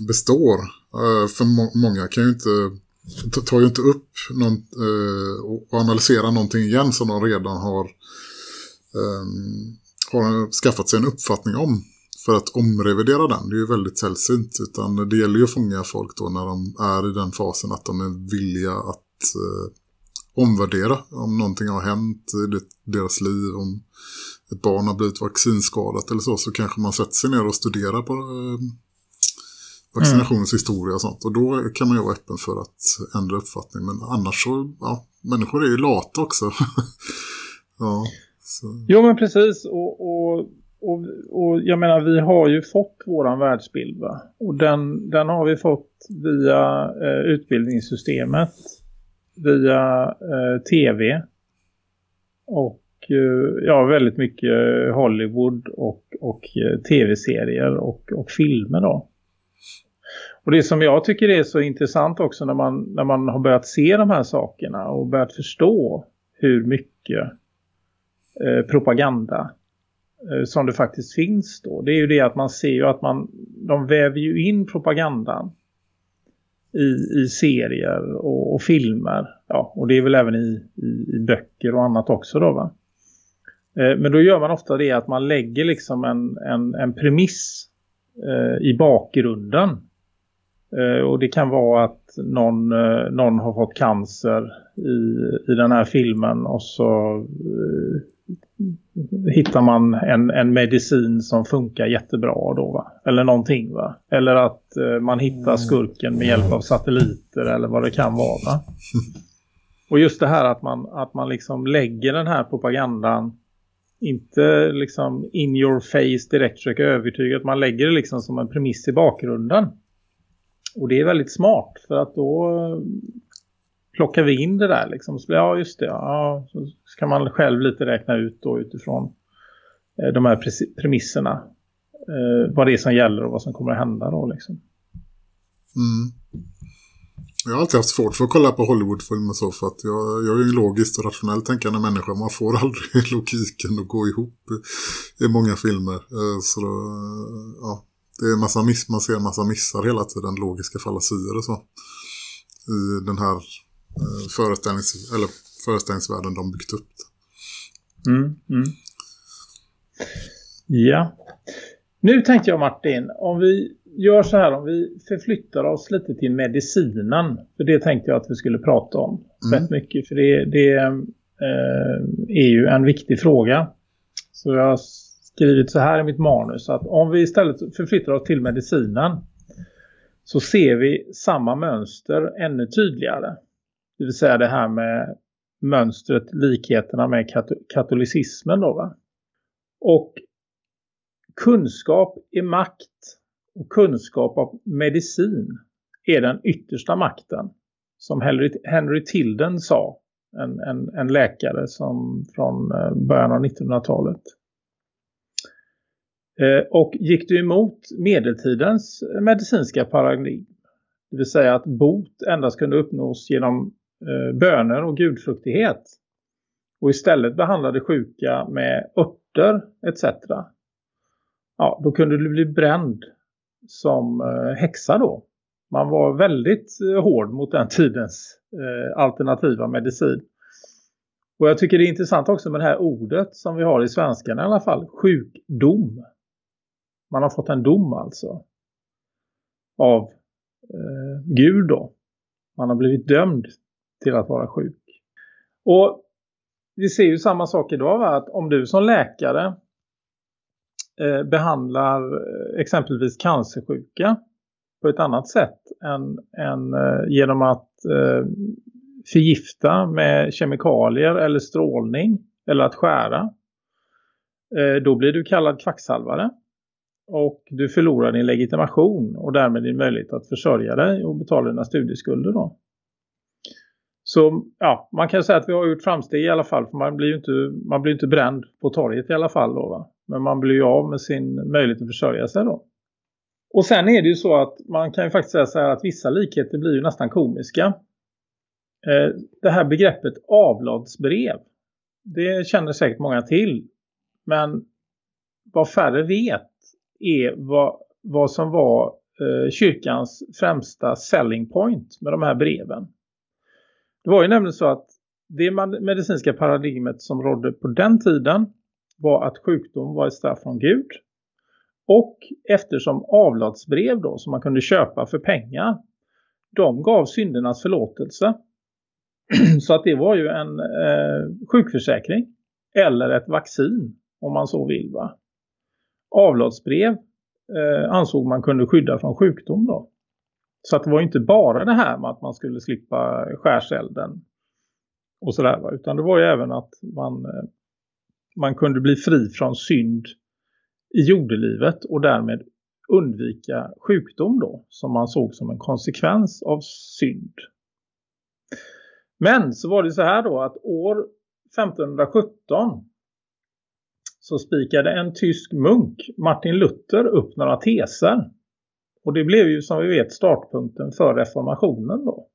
S2: består. Uh, för må många kan ju inte tar ju inte upp någon, uh, och analyserar någonting igen som de redan har, um, har skaffat sig en uppfattning om. För att omrevidera den, det är ju väldigt sällsynt. Utan det gäller ju att fånga folk då när de är i den fasen att de är villiga att uh, omvärdera om någonting har hänt i deras liv, om ett barn har blivit vaccinskadat eller så, så kanske man sätter sig ner och studerar på eh, vaccinationens mm. historia och sånt. Och då kan man ju vara öppen för att ändra uppfattning. Men annars så, ja, människor är ju lata också.
S3: ja, så. Jo men precis, och, och, och, och, jag menar vi har ju fått våran världsbild va? Och den, den har vi fått via eh, utbildningssystemet via eh, tv och eh, ja, väldigt mycket Hollywood och, och eh, tv-serier och, och filmer då. Och det som jag tycker är så intressant också när man, när man har börjat se de här sakerna och börjat förstå hur mycket eh, propaganda eh, som det faktiskt finns då. Det är ju det att man ser ju att man, de väver ju in propagandan i, i serier och, och, filmer. Ja, och det är väl även i, i, i böcker och annat också då va. Eh, men då gör man ofta det att man lägger liksom en, en, en premiss eh, i bakgrunden. Eh, och det kan vara att någon, eh, någon har fått cancer i, i den här filmen och så eh, hittar man en, en medicin som funkar jättebra då va? Eller någonting va? Eller att eh, man hittar mm. skurken med hjälp av satelliter eller vad det kan vara va? Och just det här att man, att man liksom lägger den här propagandan inte liksom in your face direkt försöka övertyga att man lägger det liksom som en premiss i bakgrunden. Och det är väldigt smart för att då plockar vi in det där liksom. Så, ja just det, ja, så ska man själv lite räkna ut då utifrån eh, de här premisserna. Eh, vad det är som gäller och vad som kommer att hända då liksom.
S2: Mm. Jag har alltid haft svårt för att kolla på Hollywoodfilmer så för att jag, jag är en logiskt och rationellt tänkande människa. Man får aldrig logiken att gå ihop i många filmer. Eh, så då, eh, ja, det är massa miss, man ser en massa missar hela tiden, logiska fallasier och så. I den här föreställnings, eller föreställningsvärlden de byggt upp.
S3: Mm, mm. Ja. Nu tänkte jag Martin, om vi gör så här, om vi förflyttar oss lite till medicinen. För det tänkte jag att vi skulle prata om mm. rätt mycket. För det, det eh, är ju en viktig fråga. Så jag har skrivit så här i mitt manus. Att om vi istället förflyttar oss till medicinen så ser vi samma mönster ännu tydligare. Det vill säga det här med mönstret, likheterna med kat katolicismen då va. Och kunskap är makt och kunskap av medicin är den yttersta makten. Som Henry, Henry Tilden sa, en, en, en läkare som från eh, början av 1900-talet. Eh, och gick du emot medeltidens medicinska paradigm, det vill säga att bot endast kunde uppnås genom eh, böner och gudfruktighet och istället behandlade sjuka med örter etc. Ja, då kunde du bli bränd som eh, häxa då. Man var väldigt eh, hård mot den tidens eh, alternativa medicin. Och jag tycker det är intressant också med det här ordet som vi har i svenskan i alla fall. Sjukdom. Man har fått en dom alltså. Av eh, Gud då. Man har blivit dömd till att vara sjuk. Och vi ser ju samma sak idag va? att om du som läkare eh, behandlar eh, exempelvis cancersjuka på ett annat sätt än, än eh, genom att eh, förgifta med kemikalier eller strålning eller att skära. Eh, då blir du kallad kvacksalvare. Och du förlorar din legitimation och därmed din möjlighet att försörja dig och betala dina studieskulder då. Så ja, man kan säga att vi har gjort framsteg i alla fall. För man blir ju inte, man blir inte bränd på torget i alla fall då va? Men man blir ju av med sin möjlighet att försörja sig då. Och sen är det ju så att man kan ju faktiskt säga så här att vissa likheter blir ju nästan komiska. Eh, det här begreppet avladsbrev. Det känner säkert många till. Men vad färre vet är vad, vad som var eh, kyrkans främsta selling point med de här breven. Det var ju nämligen så att det medicinska paradigmet som rådde på den tiden var att sjukdom var ett straff från Gud. Och eftersom avlatsbrev då som man kunde köpa för pengar de gav syndernas förlåtelse. så att det var ju en eh, sjukförsäkring eller ett vaccin om man så vill va. Avlatsbrev eh, ansåg man kunde skydda från sjukdom då. Så att det var inte bara det här med att man skulle slippa skärselden och sådär. Utan det var ju även att man, eh, man kunde bli fri från synd i jordelivet och därmed undvika sjukdom då som man såg som en konsekvens av synd. Men så var det så här då att år 1517 så spikade en tysk munk, Martin Luther, upp några teser och det blev ju som vi vet startpunkten för reformationen då.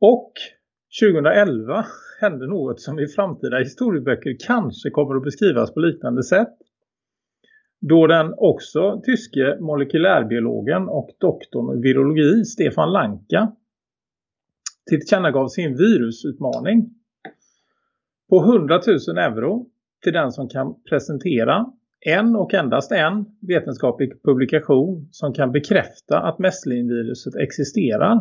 S3: Och 2011 hände något som i framtida historieböcker kanske kommer att beskrivas på liknande sätt. Då den också tyske molekylärbiologen och doktorn i virologi Stefan Lanka tillkännagav sin virusutmaning på 100 000 euro till den som kan presentera en och endast en vetenskaplig publikation som kan bekräfta att mässlingviruset existerar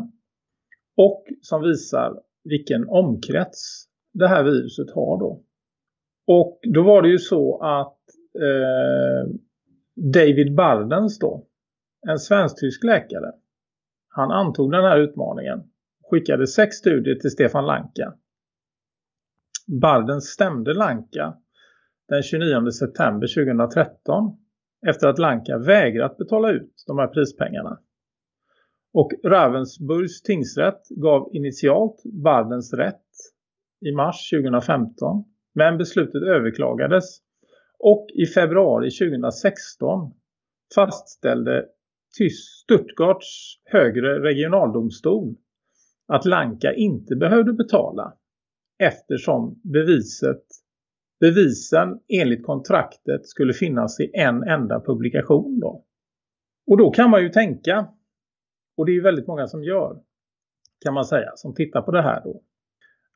S3: och som visar vilken omkrets det här viruset har då. Och då var det ju så att eh, David Bardens då, en svensk-tysk läkare, han antog den här utmaningen. Skickade sex studier till Stefan Lanka. Bardens stämde Lanka den 29 september 2013 efter att Lanka vägrat betala ut de här prispengarna. Och Ravensburgs tingsrätt gav initialt Bardens rätt i mars 2015 men beslutet överklagades och i februari 2016 fastställde Stuttgarts högre regionaldomstol att Lanka inte behövde betala eftersom beviset bevisen enligt kontraktet skulle finnas i en enda publikation då. Och då kan man ju tänka, och det är väldigt många som gör, kan man säga, som tittar på det här då,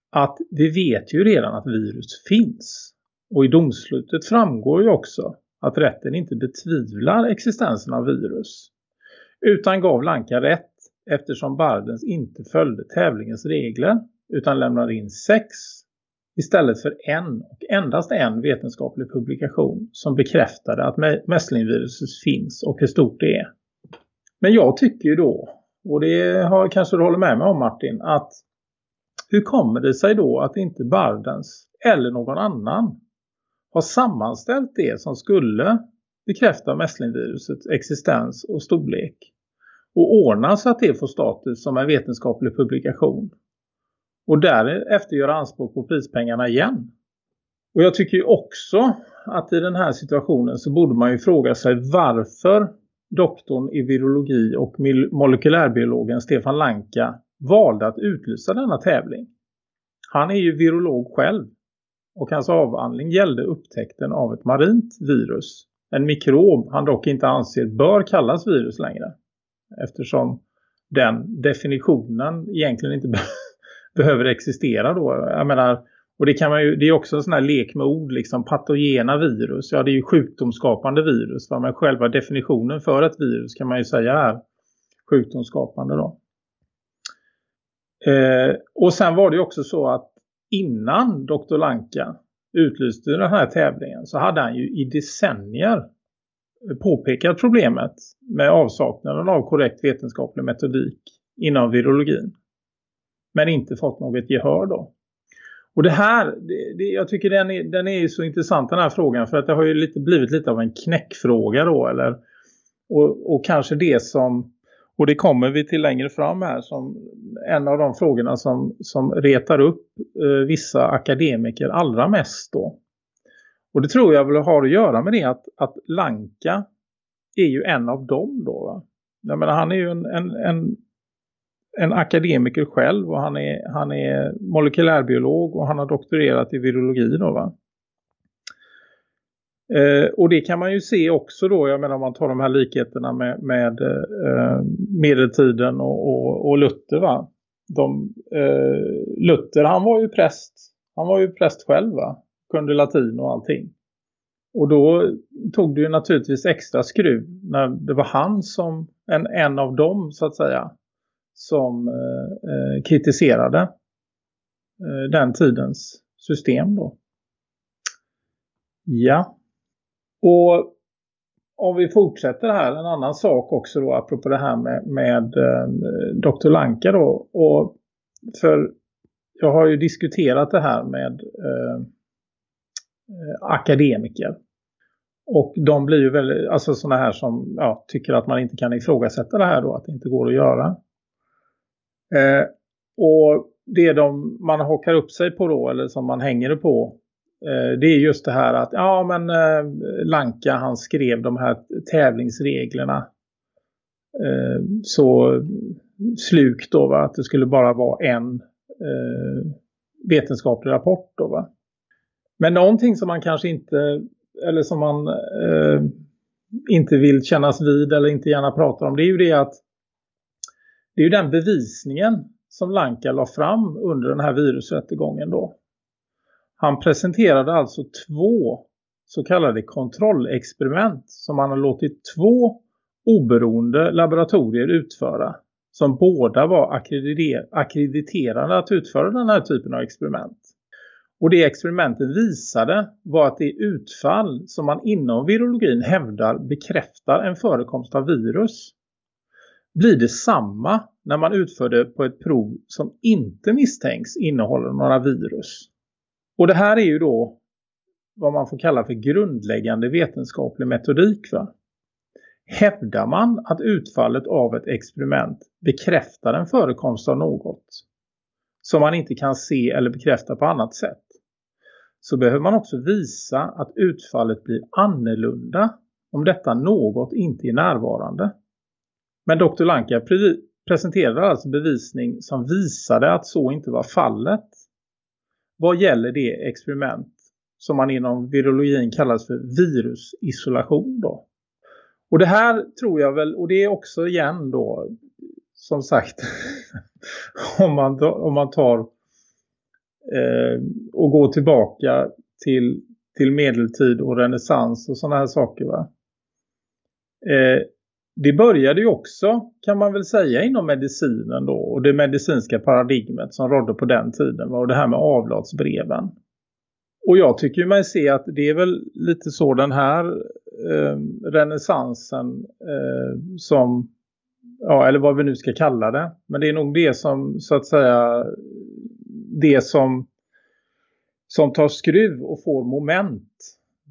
S3: att vi vet ju redan att virus finns. Och i domslutet framgår ju också att rätten inte betvivlar existensen av virus. Utan gav Lanka rätt eftersom Bardens inte följde tävlingens regler utan lämnade in sex istället för en och endast en vetenskaplig publikation som bekräftade att mässlingviruset finns och hur stort det är. Men jag tycker ju då, och det har, kanske du håller med mig om Martin, att hur kommer det sig då att inte Bardens eller någon annan har sammanställt det som skulle bekräfta mässlingvirusets existens och storlek och ordna så att det får status som en vetenskaplig publikation. Och därefter göra anspråk på prispengarna igen. Och jag tycker ju också att i den här situationen så borde man ju fråga sig varför doktorn i virologi och molekylärbiologen Stefan Lanka valde att utlysa denna tävling. Han är ju virolog själv och hans avhandling gällde upptäckten av ett marint virus. En mikrob han dock inte anser bör kallas virus längre. Eftersom den definitionen egentligen inte behöver existera då. Jag menar, och det kan man ju, det är också en sån här lek med ord liksom, patogena virus. Ja det är ju sjukdomsskapande virus. Va? Men själva definitionen för ett virus kan man ju säga är sjukdomsskapande då. Eh, och sen var det också så att innan Dr. Lanka utlyste den här tävlingen så hade han ju i decennier påpekat problemet med avsaknaden av korrekt vetenskaplig metodik inom virologin. Men inte fått något gehör då. Och det här, det, det, jag tycker den är, den är så intressant den här frågan för att det har ju lite, blivit lite av en knäckfråga då eller och, och kanske det som och det kommer vi till längre fram här som en av de frågorna som, som retar upp eh, vissa akademiker allra mest då. Och det tror jag väl har att göra med det att, att Lanka är ju en av dem då va? Jag menar, han är ju en, en, en, en akademiker själv och han är, han är molekylärbiolog och han har doktorerat i virologi då va? Eh, och det kan man ju se också då, jag menar om man tar de här likheterna med, med eh, medeltiden och, och, och, Luther va. De, eh, Luther han var ju präst, han var ju präst själv va. Kunde latin och allting. Och då tog det ju naturligtvis extra skruv när det var han som, en, en av dem så att säga, som eh, eh, kritiserade eh, den tidens system då. Ja. Och om vi fortsätter här, en annan sak också då apropå det här med, med eh, Dr. Lanka då. Och för jag har ju diskuterat det här med eh, eh akademiker. Och de blir ju väldigt, alltså sådana här som ja, tycker att man inte kan ifrågasätta det här då, att det inte går att göra. Eh, och det de, man hakar upp sig på då, eller som man hänger det på, Eh, det är just det här att ja men eh, Lanka han skrev de här tävlingsreglerna eh, så slukt då va att det skulle bara vara en eh, vetenskaplig rapport då va. Men någonting som man kanske inte eller som man eh, inte vill kännas vid eller inte gärna pratar om det är ju det att det är ju den bevisningen som Lanka la fram under den här virusrättegången då. Han presenterade alltså två så kallade kontrollexperiment som han har låtit två oberoende laboratorier utföra som båda var akkrediterade att utföra den här typen av experiment. Och det experimenten visade var att det utfall som man inom virologin hävdar bekräftar en förekomst av virus blir det samma när man utför det på ett prov som inte misstänks innehålla några virus. Och det här är ju då vad man får kalla för grundläggande vetenskaplig metodik va? Hävdar man att utfallet av ett experiment bekräftar en förekomst av något som man inte kan se eller bekräfta på annat sätt så behöver man också visa att utfallet blir annorlunda om detta något inte är närvarande. Men Dr. Lanka pre presenterade alltså bevisning som visade att så inte var fallet vad gäller det experiment som man inom virologin kallas för virusisolation då. Och det här tror jag väl, och det är också igen då, som sagt, om, man, om man tar eh, och går tillbaka till, till medeltid och renässans och sådana här saker va. Eh, det började ju också kan man väl säga inom medicinen då och det medicinska paradigmet som rådde på den tiden var det här med avlatsbreven. Och jag tycker mig se att det är väl lite så den här eh, renässansen eh, som, ja eller vad vi nu ska kalla det. Men det är nog det som så att säga, det som, som tar skruv och får moment.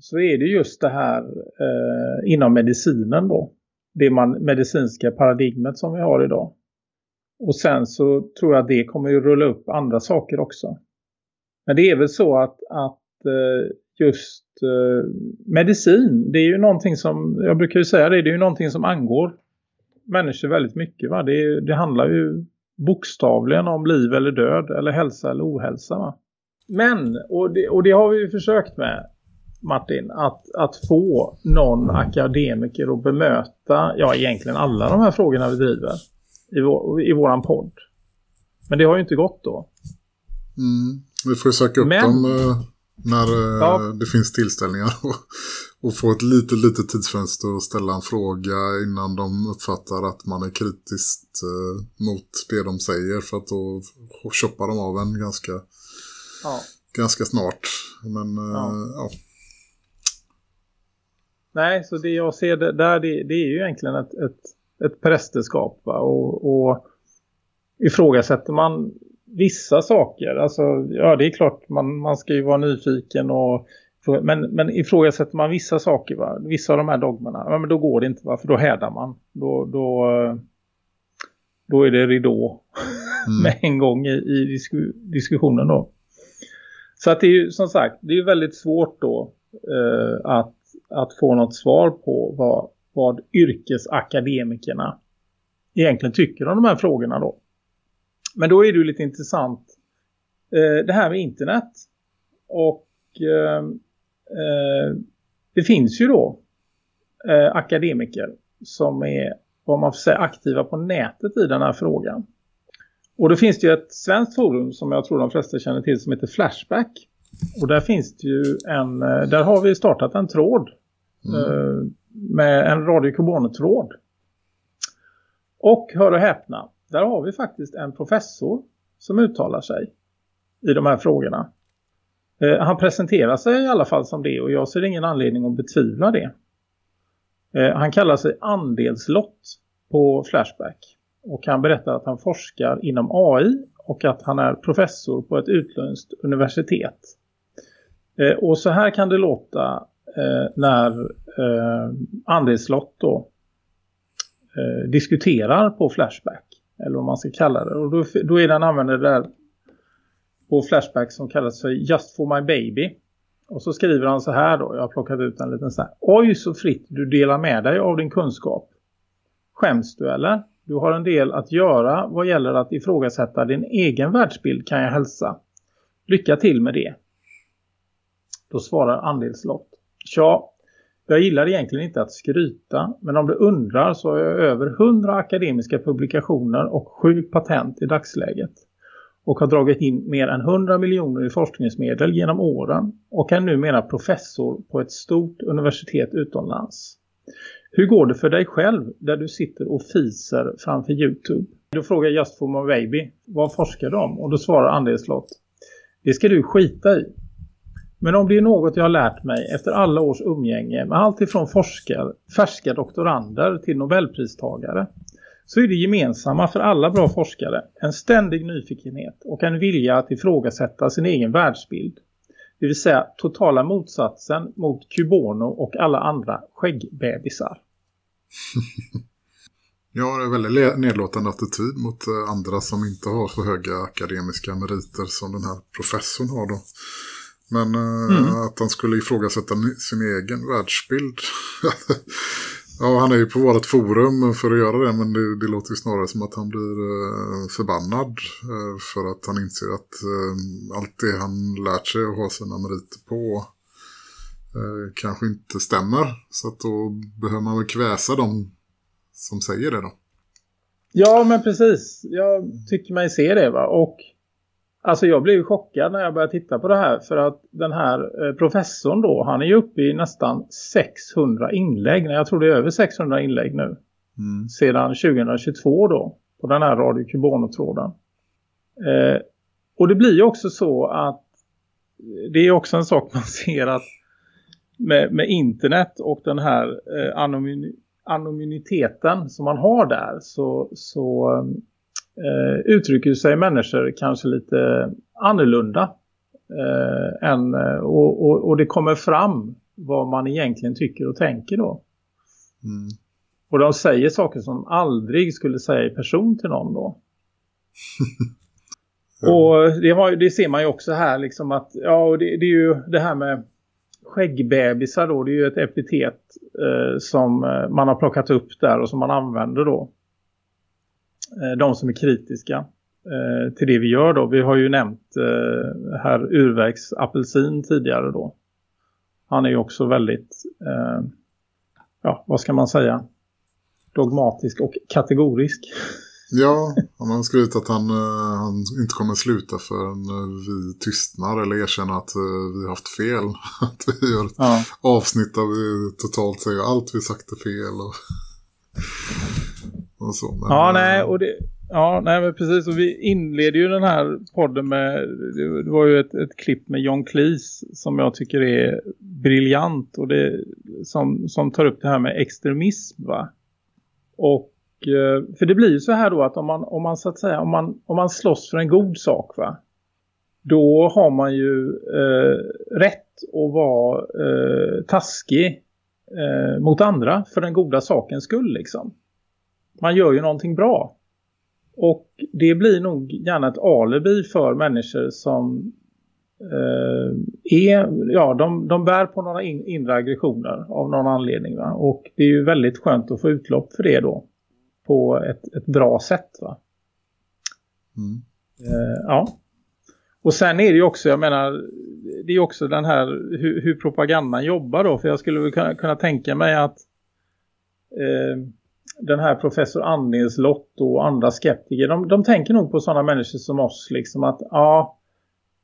S3: Så är det just det här eh, inom medicinen då det man, medicinska paradigmet som vi har idag. Och sen så tror jag att det kommer att rulla upp andra saker också. Men det är väl så att, att eh, just eh, medicin, det är ju någonting som, jag brukar ju säga det, det är ju någonting som angår människor väldigt mycket. Va? Det, det handlar ju bokstavligen om liv eller död eller hälsa eller ohälsa. Va? Men, och det, och det har vi ju försökt med Martin, att, att få någon akademiker att bemöta, ja egentligen alla de här frågorna vi driver i, vår, i våran podd. Men det har ju inte gått då.
S2: Mm. Vi får söka upp Men, dem eh, när eh, ja. det finns tillställningar och, och få ett litet, litet tidsfönster och ställa en fråga innan de uppfattar att man är kritiskt eh, mot det de säger för att då shoppar de av en ganska, ja. ganska snart. Men ja. ja.
S3: Nej, så det jag ser där det, det är ju egentligen ett, ett, ett prästerskap va? Och, och ifrågasätter man vissa saker, alltså ja det är klart man, man ska ju vara nyfiken och men, men ifrågasätter man vissa saker va? vissa av de här dogmerna, ja, men då går det inte va? för då hädar man då, då, då är det ridå mm. med en gång i, i disku, diskussionen då så att det är ju som sagt, det är väldigt svårt då eh, att att få något svar på vad, vad yrkesakademikerna egentligen tycker om de här frågorna då. Men då är det ju lite intressant eh, det här med internet. Och eh, eh, det finns ju då eh, akademiker som är vad man får säga, aktiva på nätet i den här frågan. Och då finns det ju ett svenskt forum som jag tror de flesta känner till som heter Flashback. Och där finns det ju en, eh, där har vi startat en tråd Mm. Eh, med en radiokarbonetråd. Och hör och häpna, där har vi faktiskt en professor som uttalar sig i de här frågorna. Eh, han presenterar sig i alla fall som det och jag ser ingen anledning att betvivla det. Eh, han kallar sig andelslott på Flashback och han berättar att han forskar inom AI och att han är professor på ett utländskt universitet. Eh, och så här kan det låta Eh, när eh, andelslott då eh, diskuterar på Flashback. Eller vad man ska kalla det. Och då, då är den använder där på Flashback som kallas för Just for my baby. Och så skriver han så här då. Jag har plockat ut en liten så här. Oj så fritt du delar med dig av din kunskap. Skäms du eller? Du har en del att göra vad gäller att ifrågasätta din egen världsbild kan jag hälsa. Lycka till med det. Då svarar andelslott. Tja, jag gillar egentligen inte att skryta, men om du undrar så har jag över 100 akademiska publikationer och 7 patent i dagsläget. Och har dragit in mer än 100 miljoner i forskningsmedel genom åren och är numera professor på ett stort universitet utomlands. Hur går det för dig själv där du sitter och fiser framför Youtube? Då frågar Just for my baby, vad forskar du om? Och då svarar Andelslott, det ska du skita i. Men om det är något jag har lärt mig efter alla års umgänge med allt ifrån forskare, färska doktorander till nobelpristagare så är det gemensamma för alla bra forskare en ständig nyfikenhet och en vilja att ifrågasätta sin egen världsbild. Det vill säga totala motsatsen mot Cubono och alla andra skäggbebisar.
S2: Ja, det är väldigt nedlåtande attityd mot eh, andra som inte har så höga akademiska meriter som den här professorn har då. Men uh, mm. att han skulle ifrågasätta sin egen världsbild. ja, han är ju på vårt forum för att göra det. Men det, det låter ju snarare som att han blir uh, förbannad. Uh, för att han inser att allt det han lärt sig och har sina meriter på kanske inte stämmer. Så att då behöver man väl kväsa dem som säger det då.
S3: Ja, men precis. Jag tycker mig se det va. Och Alltså jag blev chockad när jag började titta på det här för att den här eh, professorn då, han är ju uppe i nästan 600 inlägg. Jag tror det är över 600 inlägg nu. Mm. Sedan 2022 då, på den här Radio Cubono-tråden. Eh, och det blir ju också så att det är också en sak man ser att med, med internet och den här eh, anonymiteten som man har där så, så eh, uttrycker sig människor kanske lite annorlunda. Eh, än, eh, och, och, och, det kommer fram vad man egentligen tycker och tänker då. Mm. Och de säger saker som aldrig skulle säga i person till någon då. Och det, har, det, ser man ju också här liksom att ja det, det, är ju det här med skäggbebisar då, det är ju ett epitet eh, som eh, man har plockat upp där och som man använder då. Eh, de som är kritiska eh, till det vi gör då. Vi har ju nämnt eh, här Urverks apelsin tidigare då. Han är ju också väldigt, eh, ja vad ska man säga, dogmatisk och kategorisk.
S2: Ja, han har skrivit att han, uh, han inte kommer sluta förrän vi tystnar eller erkänner att vi har haft fel. att vi gör ett ja. avsnitt där vi totalt säger allt vi sagt är fel. Och, och så.
S3: Men, ja, nej, och det, ja, nej, men precis. Och vi inleder ju den här podden med, det var ju ett, ett klipp med John Cleese som jag tycker är briljant. Och det, som, som tar upp det här med extremism va. Och Eh, för det blir ju så här då att om man, om man så att säga om man, om man slåss för en god sak va då har man ju eh, rätt att vara eh, taskig eh, mot andra för den goda sakens skull liksom. Man gör ju någonting bra. Och det blir nog gärna ett alibi för människor som eh, är, ja de, de bär på några in, inre aggressioner av någon anledning va? Och det är ju väldigt skönt att få utlopp för det då på ett, ett bra sätt va. Mm. Eh, ja. Och sen är det ju också, jag menar, det är också den här hur, hur propagandan jobbar då. För jag skulle kunna, kunna tänka mig att eh, den här professor Andens Lott och andra skeptiker, de, de tänker nog på sådana människor som oss liksom att ja,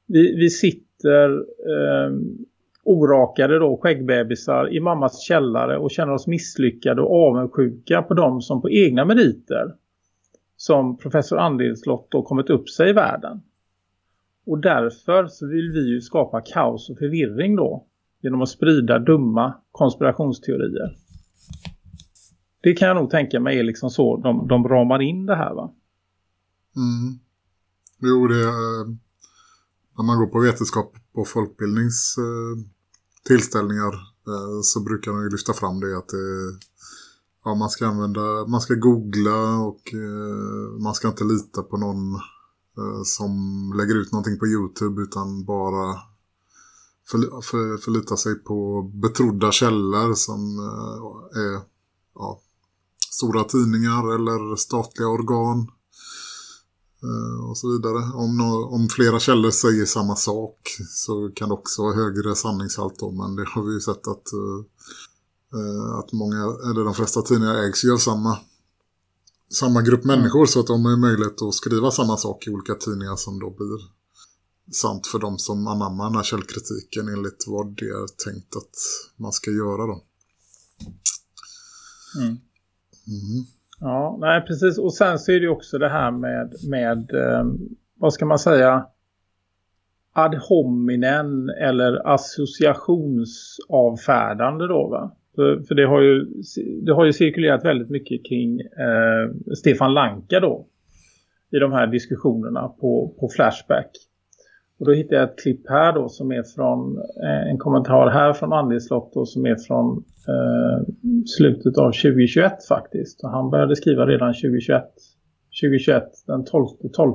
S3: vi, vi sitter eh, orakade då skäggbebisar i mammas källare och känner oss misslyckade och avundsjuka på dem som på egna meriter som professor Andelslott då kommit upp sig i världen. Och därför så vill vi ju skapa kaos och förvirring då genom att sprida dumma konspirationsteorier. Det kan jag nog tänka mig är liksom så de, de ramar in det här va?
S2: Mm. Jo, det är, när man går på vetenskap på folkbildnings eh, tillställningar eh, så brukar de ju lyfta fram det att det, ja, man ska använda, man ska googla och eh, man ska inte lita på någon eh, som lägger ut någonting på Youtube utan bara för, för, förlita sig på betrodda källor som är ja, stora tidningar eller statliga organ Eh, och så vidare. Om, om flera källor säger samma sak så kan det också vara högre sanningshalt då, men det har vi ju sett att, uh, att många, eller de flesta tidningar ägs ju av samma, samma grupp mm. människor så att de har möjlighet att skriva samma sak i olika tidningar som då blir sant för de som anammar den här källkritiken enligt vad det är tänkt att man ska göra då. Mm.
S3: Mm. Ja, nej precis. Och sen så är det också det här med, med eh, vad ska man säga, ad hominen eller associationsavfärdande då va? För, för det, har ju, det har ju cirkulerat väldigt mycket kring eh, Stefan Lanka då i de här diskussionerna på, på Flashback. Och då hittade jag ett klipp här då som är från eh, en kommentar här från Andelslott och som är från eh, slutet av 2021 faktiskt. Och han började skriva redan 2021, 2021 den 12. 12.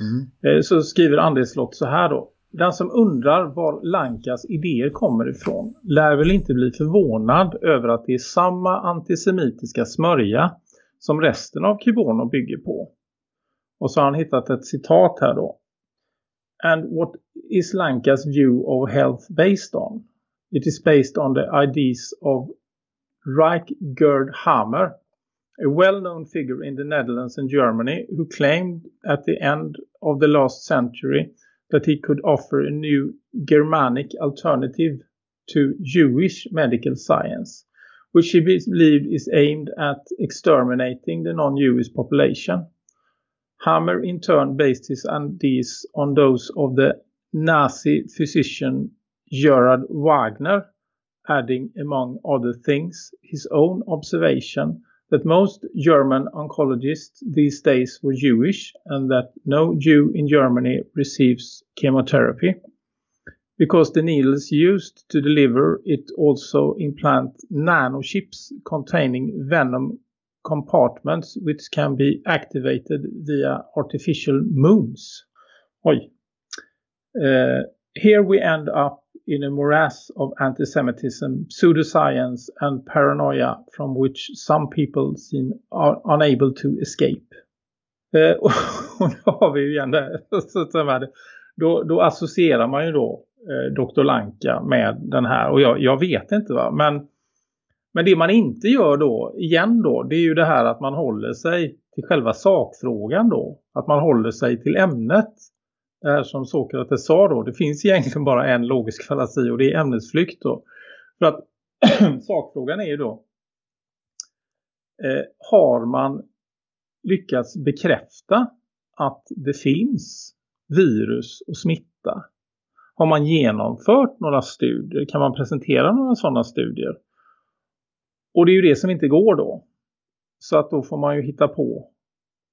S3: Mm. Eh, så skriver Andelslott så här då. Den som undrar var Lankas idéer kommer ifrån lär väl inte bli förvånad över att det är samma antisemitiska smörja som resten av Kibono bygger på. Och så har han hittat ett citat här då. And what is Lanka's view of health based on? It is based on the ideas of Reich Gerd Hammer, a well-known figure in the Netherlands and Germany who claimed at the end of the last century that he could offer a new Germanic alternative to Jewish medical science, which he believed is aimed at exterminating the non-Jewish population. Hammer in turn based his ideas on those of the Nazi physician Gerard Wagner, adding among other things his own observation that most German oncologists these days were Jewish and that no Jew in Germany receives chemotherapy. Because the needles used to deliver it also implant nanochips containing venom compartments which can be activated via artificial moons. Oj. Uh, here we end up in a morass of anti-Semitism, pseudoscience and paranoia from which some people seem unable to escape. Uh, och då har vi igen det. då, då associerar man ju då eh, Dr. Lanka med den här. Och jag, jag vet inte va. Men, men det man inte gör då, igen då, det är ju det här att man håller sig till själva sakfrågan då. Att man håller sig till ämnet. Det här som Sokrates sa då. Det finns egentligen bara en logisk fallasi och det är ämnesflykt då. För att sakfrågan är ju då. Eh, har man lyckats bekräfta att det finns virus och smitta har man genomfört några studier? Kan man presentera några sådana studier? Och det är ju det som inte går då. Så att då får man ju hitta på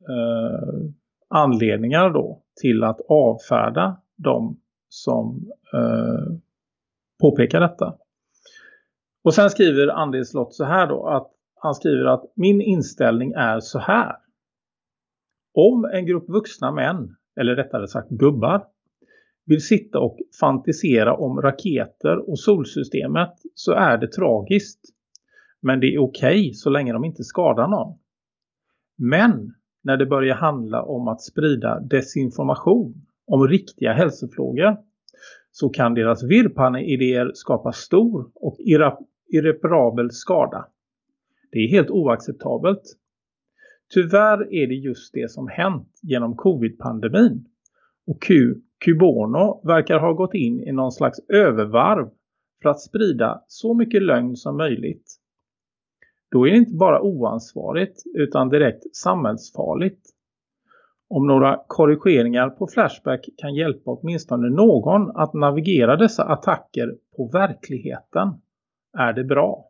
S3: eh, anledningar då till att avfärda de som eh, påpekar detta. Och sen skriver Andres Lott så här då att han skriver att min inställning är så här. Om en grupp vuxna män, eller rättare sagt gubbar, vill sitta och fantisera om raketer och solsystemet så är det tragiskt. Men det är okej okay så länge de inte skadar någon. Men när det börjar handla om att sprida desinformation om riktiga hälsofrågor så kan deras virrpanneidéer skapa stor och irreparabel skada. Det är helt oacceptabelt. Tyvärr är det just det som hänt genom covid-pandemin. Och Q Kubono verkar ha gått in i någon slags övervarv för att sprida så mycket lögn som möjligt. Då är det inte bara oansvarigt utan direkt samhällsfarligt. Om några korrigeringar på Flashback kan hjälpa åtminstone någon att navigera dessa attacker på verkligheten är det bra.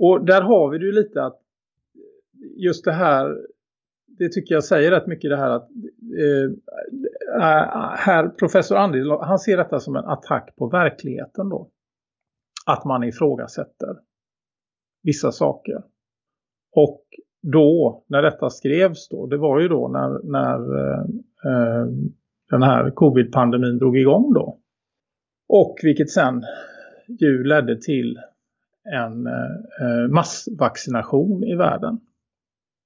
S3: Och där har vi det ju lite att just det här det tycker jag säger rätt mycket det här att eh, eh här professor Andri, han ser detta som en attack på verkligheten då. Att man ifrågasätter vissa saker. Och då, när detta skrevs då, det var ju då när, när eh, eh den här covid-pandemin drog igång då. Och vilket sen ju ledde till en eh, eh massvaccination i världen.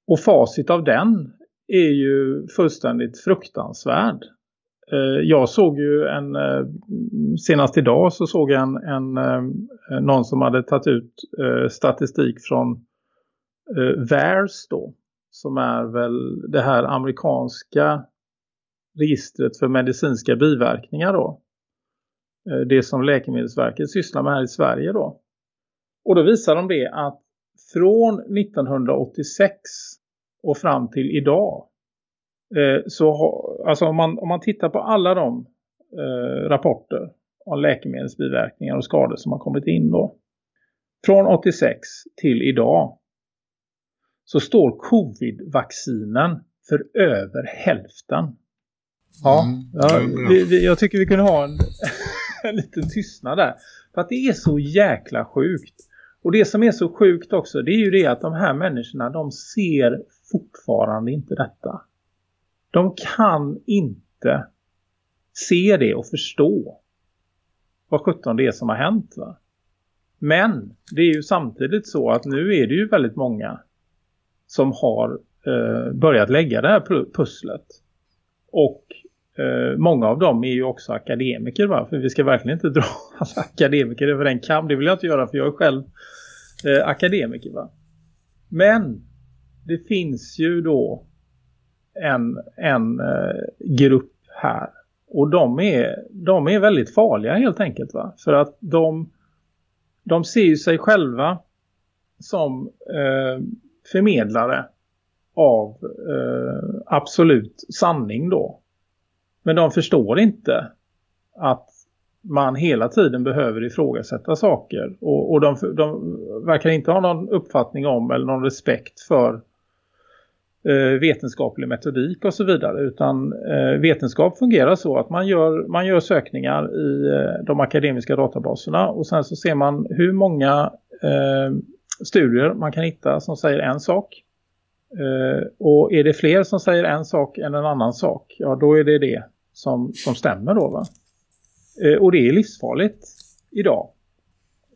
S3: Och facit av den är ju fullständigt fruktansvärd. Eh, jag såg ju en, eh, senast idag så såg jag en, en eh, någon som hade tagit ut statistik från VARES då. Som är väl det här amerikanska registret för medicinska biverkningar då. Det som Läkemedelsverket sysslar med här i Sverige då. Och då visar de det att från 1986 och fram till idag eh, så har, alltså om man, om man tittar på alla de eh, rapporter om läkemedelsbiverkningar och skador som har kommit in då från 86 till idag så står covid-vaccinen för över hälften. Ja, mm, ja vi, vi, jag tycker vi kunde ha en, en liten tystnad där. För att det är så jäkla sjukt. Och det som är så sjukt också det är ju det att de här människorna de ser fortfarande inte detta. De kan inte se det och förstå vad sjutton det är som har hänt va. Men det är ju samtidigt så att nu är det ju väldigt många som har eh, börjat lägga det här pusslet. Och eh, många av dem är ju också akademiker va. För vi ska verkligen inte dra alla akademiker över en kam. Det vill jag inte göra för jag är själv eh, akademiker va. Men det finns ju då en, en eh, grupp här. Och de är, de är väldigt farliga helt enkelt va. För att de, de ser ju sig själva som eh, förmedlare av eh, absolut sanning då. Men de förstår inte att man hela tiden behöver ifrågasätta saker. Och, och de, de verkar inte ha någon uppfattning om eller någon respekt för eh, Eh, vetenskaplig metodik och så vidare. Utan eh, vetenskap fungerar så att man gör, man gör sökningar i eh, de akademiska databaserna. Och sen så ser man hur många eh, studier man kan hitta som säger en sak. Eh, och är det fler som säger en sak än en annan sak, ja då är det det som, som stämmer då va. Eh, och det är livsfarligt idag.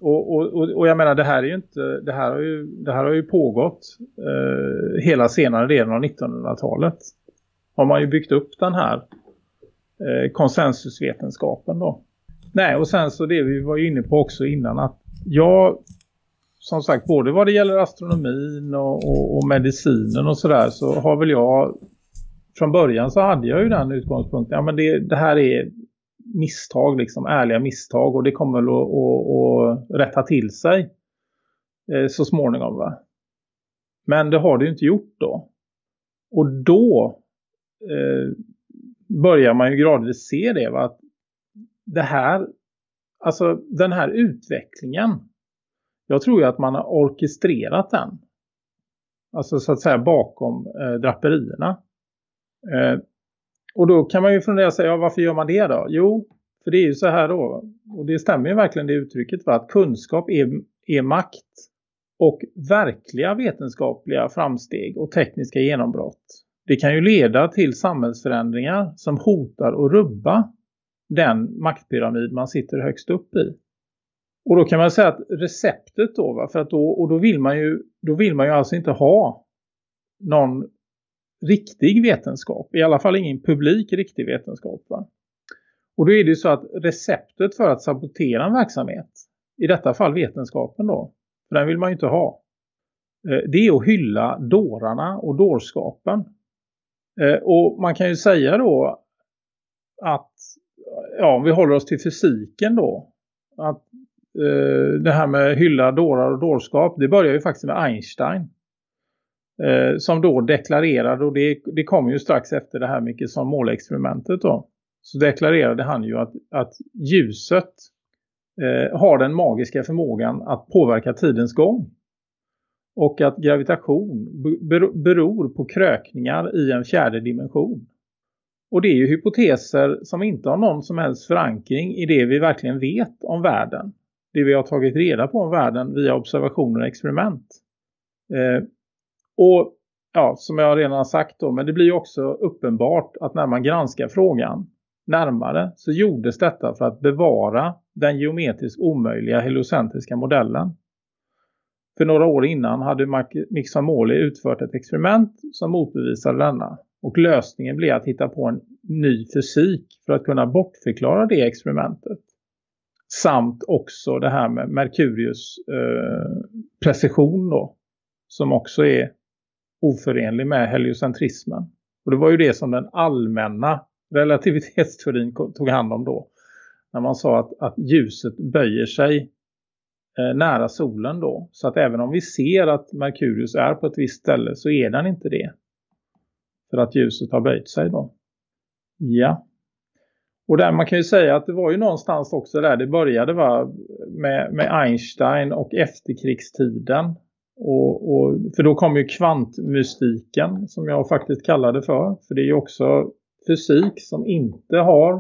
S3: Och, och, och jag menar det här är ju inte det här har ju, det här har ju pågått eh, hela senare delen av 1900-talet. Har man ju byggt upp den här eh, konsensusvetenskapen då. Nej och sen så det vi var inne på också innan att jag som sagt både vad det gäller astronomin och, och, och medicinen och sådär så har väl jag från början så hade jag ju den utgångspunkten. Ja men det, det här är misstag, liksom ärliga misstag och det kommer väl att, att, att rätta till sig eh, så småningom va. Men det har det ju inte gjort då. Och då eh, börjar man ju gradvis se det va. Att det här, alltså den här utvecklingen. Jag tror ju att man har orkestrerat den. Alltså så att säga bakom eh, draperierna. Eh, och då kan man ju fundera sig, ja, varför gör man det då? Jo, för det är ju så här då, och det stämmer ju verkligen det uttrycket, va? att kunskap är, är makt. Och verkliga vetenskapliga framsteg och tekniska genombrott, det kan ju leda till samhällsförändringar som hotar att rubba den maktpyramid man sitter högst upp i. Och då kan man säga att receptet då, va? för att då, och då vill man ju då vill man ju alltså inte ha någon riktig vetenskap. I alla fall ingen publik riktig vetenskap. Va? Och då är det ju så att receptet för att sabotera en verksamhet, i detta fall vetenskapen då, för den vill man ju inte ha, eh, det är att hylla dårarna och dårskapen. Eh, och man kan ju säga då att, ja om vi håller oss till fysiken då, att eh, det här med hylla dårar och dårskap, det börjar ju faktiskt med Einstein eh, som då deklarerade och det, det kom ju strax efter det här mycket som målexperimentet då. Så deklarerade han ju att, att ljuset eh, har den magiska förmågan att påverka tidens gång. Och att gravitation beror på krökningar i en fjärde dimension. Och det är ju hypoteser som inte har någon som helst förankring i det vi verkligen vet om världen. Det vi har tagit reda på om världen via observationer och experiment. Eh, och ja, som jag redan har sagt då, men det blir också uppenbart att när man granskar frågan närmare så gjordes detta för att bevara den geometriskt omöjliga heliocentriska modellen. För några år innan hade Mixamoli utfört ett experiment som motbevisade denna. Och lösningen blev att hitta på en ny fysik för att kunna bortförklara det experimentet. Samt också det här med Merkurius eh, precision då. Som också är oförenlig med heliocentrismen. Och det var ju det som den allmänna relativitetsteorin tog hand om då. När man sa att, att ljuset böjer sig eh, nära solen då. Så att även om vi ser att Merkurius är på ett visst ställe så är den inte det. För att ljuset har böjt sig då. Ja. Och där man kan ju säga att det var ju någonstans också där det började va, med, med Einstein och efterkrigstiden. Och, och, för då kommer ju kvantmystiken som jag faktiskt kallade för. För det är ju också fysik som inte har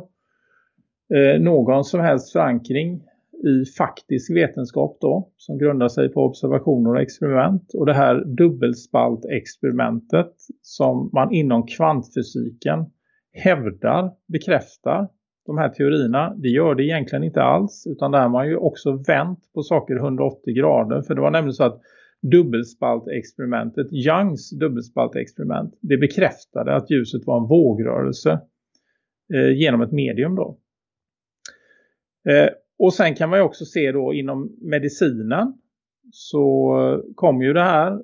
S3: eh, någon som helst förankring i faktisk vetenskap då. Som grundar sig på observationer och experiment. Och det här dubbelspaltexperimentet som man inom kvantfysiken hävdar, bekräftar de här teorierna. Det gör det egentligen inte alls utan där har man ju också vänt på saker 180 grader. För det var nämligen så att dubbelspaltexperimentet, Youngs dubbelspaltexperiment, det bekräftade att ljuset var en vågrörelse eh, genom ett medium då. Eh, och sen kan man ju också se då inom medicinen så kom ju det här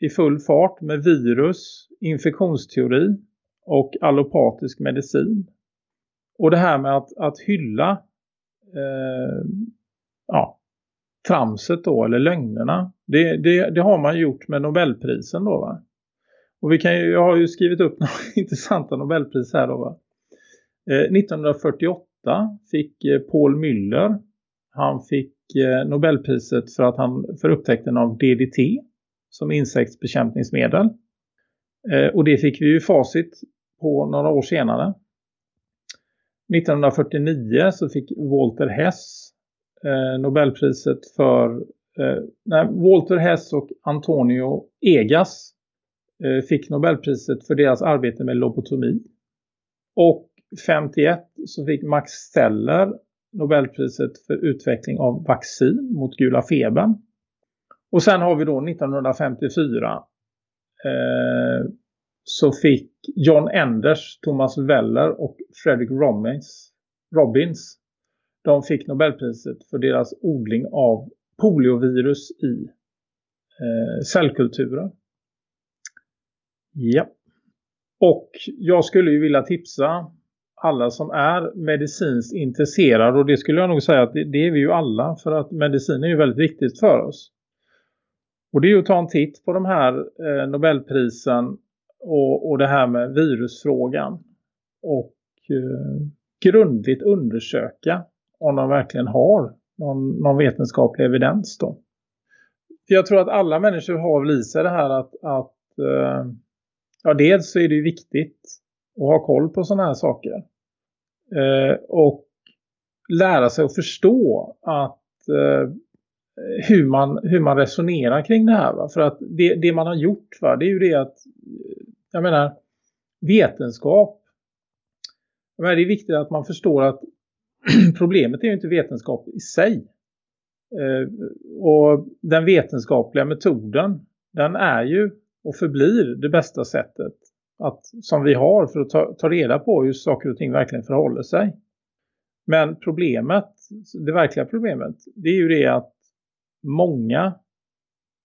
S3: i full fart med virus, infektionsteori och allopatisk medicin. Och det här med att, att hylla eh, ja, tramset då, eller lögnerna. Det, det, det har man gjort med Nobelprisen då va. Och vi kan ju, jag har ju skrivit upp några intressanta Nobelpris här då va. Eh, 1948 fick eh, Paul Müller, han fick eh, Nobelpriset för, att han, för upptäckten av DDT som insektsbekämpningsmedel. Eh, och det fick vi ju facit på några år senare. 1949 så fick Walter Hess eh, Eh, Nobelpriset för eh, nej, Walter Hess och Antonio Egas eh, fick Nobelpriset för deras arbete med lobotomi. Och 51 så fick Max Steller Nobelpriset för utveckling av vaccin mot gula febern. Och sen har vi då 1954 eh, så fick John Enders, Thomas Weller och Fredrik Robbins, Robbins de fick Nobelpriset för deras odling av poliovirus i eh, cellkulturer. Ja. Och jag skulle ju vilja tipsa alla som är medicinskt intresserade och det skulle jag nog säga att det, det är vi ju alla för att medicin är ju väldigt viktigt för oss. Och det är ju att ta en titt på de här eh, Nobelprisen och, och det här med virusfrågan och eh, grundligt undersöka om de verkligen har någon, någon vetenskaplig evidens då. Jag tror att alla människor har väl i sig det här att, att eh, ja, dels så är det ju viktigt att ha koll på sådana här saker. Eh, och lära sig att förstå att eh, hur, man, hur man resonerar kring det här. Va? För att det, det man har gjort va? det är ju det att jag menar vetenskap det är viktigt att man förstår att problemet är ju inte vetenskap i sig. Eh, och den vetenskapliga metoden den är ju och förblir det bästa sättet att, som vi har för att ta, ta reda på hur saker och ting verkligen förhåller sig. Men problemet, det verkliga problemet, det är ju det att många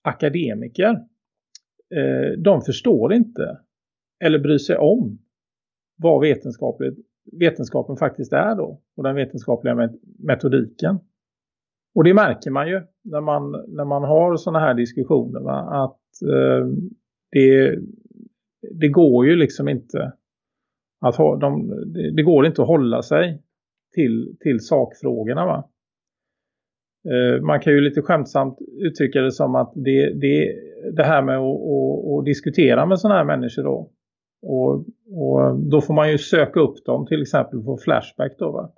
S3: akademiker, eh, de förstår inte eller bryr sig om vad vetenskapligt vetenskapen faktiskt är då. Och den vetenskapliga metodiken. Och det märker man ju när man, när man har sådana här diskussioner. Va? Att eh, det, det går ju liksom inte att ha, de, det, går inte att hålla sig till, till sakfrågorna va. Eh, man kan ju lite skämtsamt uttrycka det som att det, det, det här med att, att, att diskutera med sådana här människor då. Och, och, då får man ju söka upp dem till exempel på Flashback då va.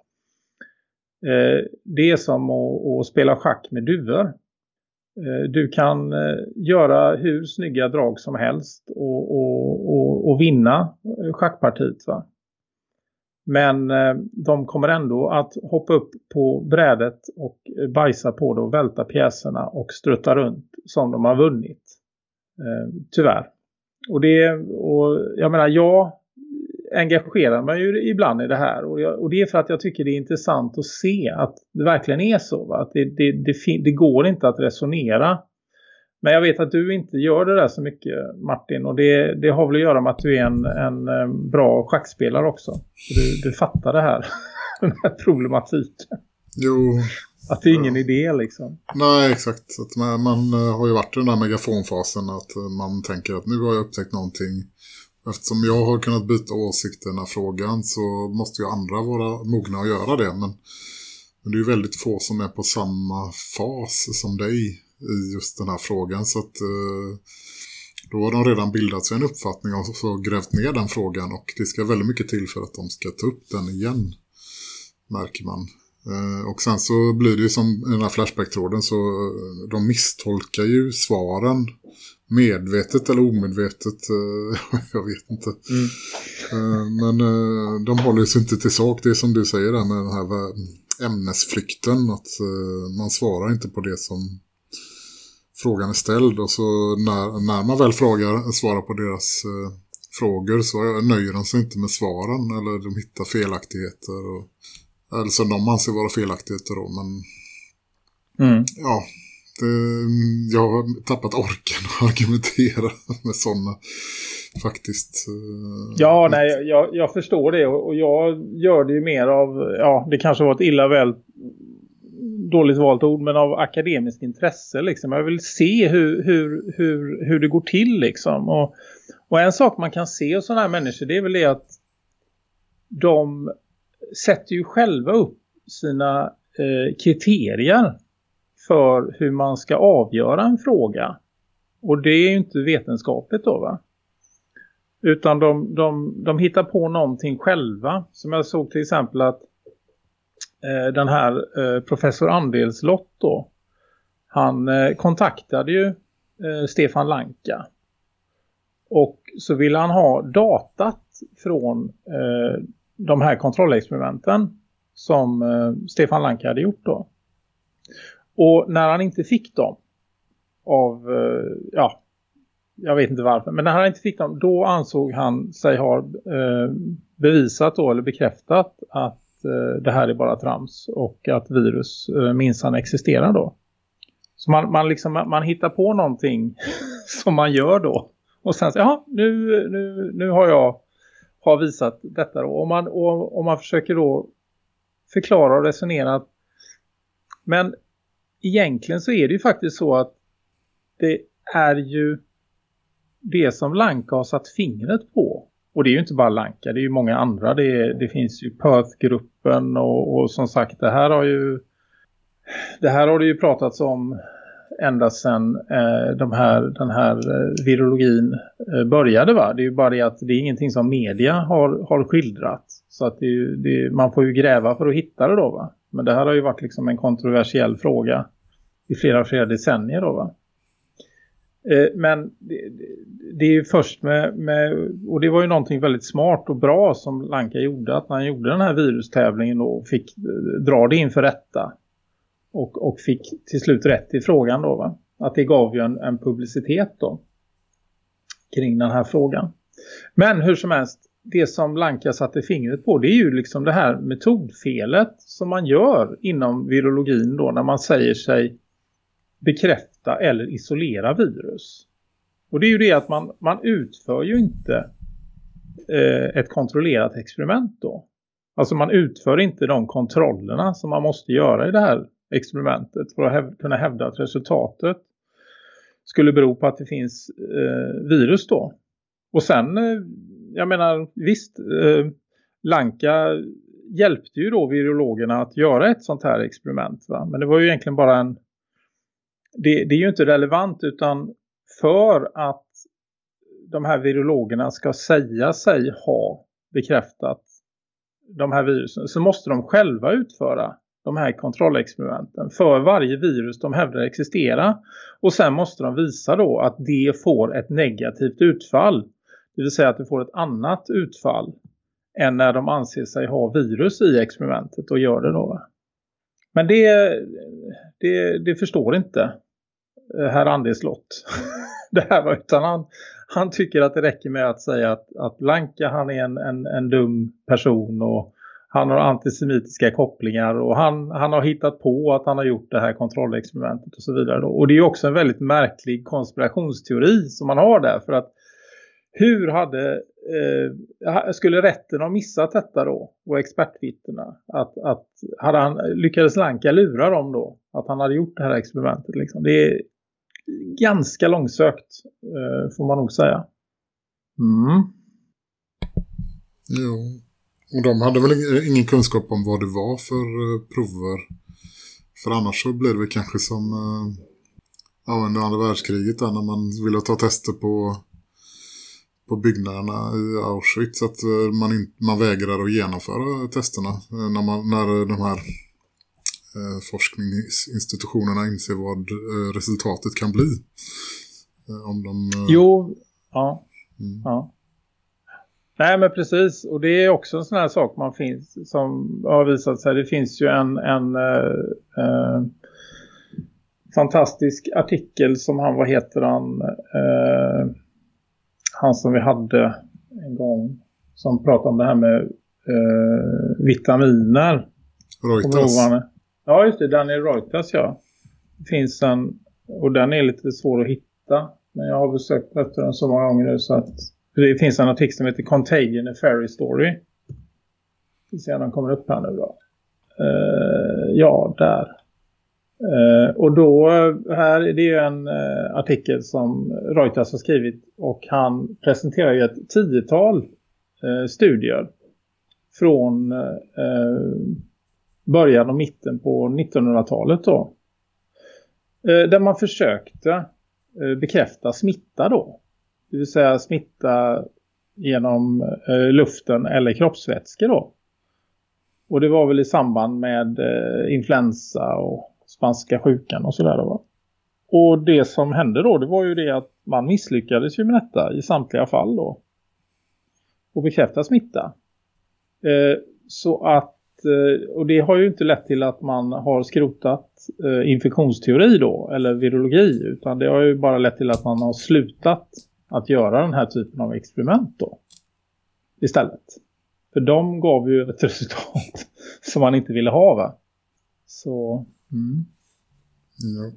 S3: Eh, det är som att, att spela schack med duvor. Eh, du kan eh, göra hur snygga drag som helst och, och, och, och vinna eh, schackpartiet va. Men eh, de kommer ändå att hoppa upp på brädet och eh, bajsa på det och välta pjäserna och strutta runt som de har vunnit. Tyvärr. Och, det, och jag menar, jag engagerar mig ju ibland i det här. Och, jag, och, det är för att jag tycker det är intressant att se att det verkligen är så. Va? Att det, det, det, det, går inte att resonera. Men jag vet att du inte gör det där så mycket Martin. Och det, det har väl att göra med att du är en, en eh, bra schackspelare också. Du, du fattar det här. Den här problematiken.
S2: Jo.
S3: Att det är ingen ja. idé liksom.
S2: Nej, exakt. Att man, man, har ju varit i den där megafonfasen att man tänker att nu har jag upptäckt någonting Eftersom jag har kunnat byta åsikt i den här frågan så måste ju andra vara mogna att göra det. Men, men det är ju väldigt få som är på samma fas som dig i just den här frågan. Så att eh, då har de redan bildat sig en uppfattning och så grävt ner den frågan. Och det ska väldigt mycket till för att de ska ta upp den igen, märker man. Eh, och sen så blir det ju som i den här Flashback-tråden så eh, de misstolkar ju svaren medvetet eller omedvetet, eh, jag vet inte. Mm. Men de håller sig inte till sak, det är som du säger där med den här ämnesflykten, att man svarar inte på det som frågan är ställd och så när, när man väl frågar, svarar på deras frågor så nöjer de sig inte med svaren eller de hittar felaktigheter och, eller som de anser vara felaktigheter då, men mm. ja, Eh, jag har tappat orken att argumentera med sådana faktiskt.
S3: Eh, ja, nej, jag, jag förstår det och jag gör det ju mer av, ja det kanske var ett illa väl dåligt valt ord men av akademiskt intresse liksom. Jag vill se hur, hur, hur, hur det går till liksom. Och, och en sak man kan se hos sådana här människor det är väl det att de sätter ju själva upp sina eh, kriterier för hur man ska avgöra en fråga. Och det är ju inte vetenskapligt då va? Utan de, de, de hittar på någonting själva. Som jag såg till exempel att eh, den här eh, professor Andelslott då. Han eh, kontaktade ju eh, Stefan Lanka. Och så ville han ha datat från eh, de här kontrollexperimenten som eh, Stefan Lanka hade gjort då. Och när han inte fick dem av, eh, ja, jag vet inte varför. Men när han inte fick dem, då ansåg han sig ha eh, bevisat då, eller bekräftat att eh, det här är bara trams. Och att virus eh, minsann existerar då. Så man, man, liksom, man hittar på någonting som man gör då. Och sen så, ja, nu, nu, nu har jag har visat detta då. Om, man, och, man försöker då förklara och resonera att men egentligen så är det ju faktiskt så att det är ju det som Lanka har satt fingret på. Och det är ju inte bara Lanka, det är ju många andra. Det, det finns ju Perth-gruppen och, och, som sagt det här har ju det här har det ju pratats om ända sedan eh, de här, den här eh, virologin eh, började va. Det är ju bara det att det är ingenting som media har, har skildrat. Så att det, det, man får ju gräva för att hitta det då va. Men det här har ju varit liksom en kontroversiell fråga i flera, flera decennier då va. Eh, men det, det, är ju först med, med, och det var ju någonting väldigt smart och bra som Lanka gjorde. Att när han gjorde den här virustävlingen och fick eh, dra det inför rätta. Och, och fick till slut rätt i frågan då va. Att det gav ju en, en publicitet då. Kring den här frågan. Men hur som helst. Det som Lanka satte fingret på det är ju liksom det här metodfelet som man gör inom virologin då när man säger sig bekräfta eller isolera virus. Och det är ju det att man, man utför ju inte eh, ett kontrollerat experiment då. Alltså man utför inte de kontrollerna som man måste göra i det här experimentet för att häv kunna hävda att resultatet skulle bero på att det finns eh, virus då. Och sen, eh, jag menar visst, eh, Lanka hjälpte ju då virologerna att göra ett sånt här experiment va? Men det var ju egentligen bara en det, det är ju inte relevant utan för att de här virologerna ska säga sig ha bekräftat de här virusen så måste de själva utföra de här kontrollexperimenten för varje virus de hävdar existera. Och sen måste de visa då att det får ett negativt utfall. Det vill säga att det får ett annat utfall än när de anser sig ha virus i experimentet och gör det då. Men det, det, det förstår inte eh, herr Andeslott det här var utan han, han tycker att det räcker med att säga att, att Blanka han är en, en, en dum person och han har antisemitiska kopplingar och han, han har hittat på att han har gjort det här kontrollexperimentet och så vidare. Då. Och det är också en väldigt märklig konspirationsteori som man har där för att hur hade, eh, skulle rätten ha missat detta då? Och expertvittnena. Att, att hade han, lyckades Lanka lura dem då? Att han hade gjort det här experimentet liksom. Det är ganska långsökt eh, får man nog säga. Mm.
S2: Jo. Och de hade väl ingen kunskap om vad det var för eh, prover. För annars så blir det kanske som eh, ja, under andra världskriget där, när man ville ta tester på på byggnaderna i Auschwitz att eh, man, in, man vägrar att genomföra testerna när, man, när de här eh, forskningsinstitutionerna inser vad resultatet kan bli. Om de,
S3: jo, ja. Mm. ja. Nej men precis och det är också en sån här sak man finns som har visat sig. Det finns ju en, en fantastisk artikel som han, vad heter han han som vi hade en gång som pratade om det här med eh, vitaminer.
S2: Reuters.
S3: Ja just det, Daniel Reuters ja. Det finns en, och den är lite svår att hitta. Men jag har besökt efter den så många gånger nu så att det finns en artikel som heter Contagion a Fairy Story. Vi ser om den kommer upp här nu då. Uh, ja, där. Uh, och då, här är det en uh, artikel som Reuters har skrivit och han presenterar ju ett tiotal studier från början och mitten på 1900-talet då. Där man försökte bekräfta smitta då. Det vill säga smitta genom eh, luften eller kroppsvätskor då. Och det var väl i samband med eh, influensa och spanska sjukan och sådär va. Och det som hände då det var ju det att man misslyckades ju med detta i samtliga fall då. Och bekräfta smitta. Eh, så att, eh, och det har ju inte lett till att man har skrotat eh, infektionsteori då, eller virologi. Utan det har ju bara lett till att man har slutat att göra den här typen av experiment då. Istället. För de gav ju ett resultat som man inte ville ha va? Så, mm. ja.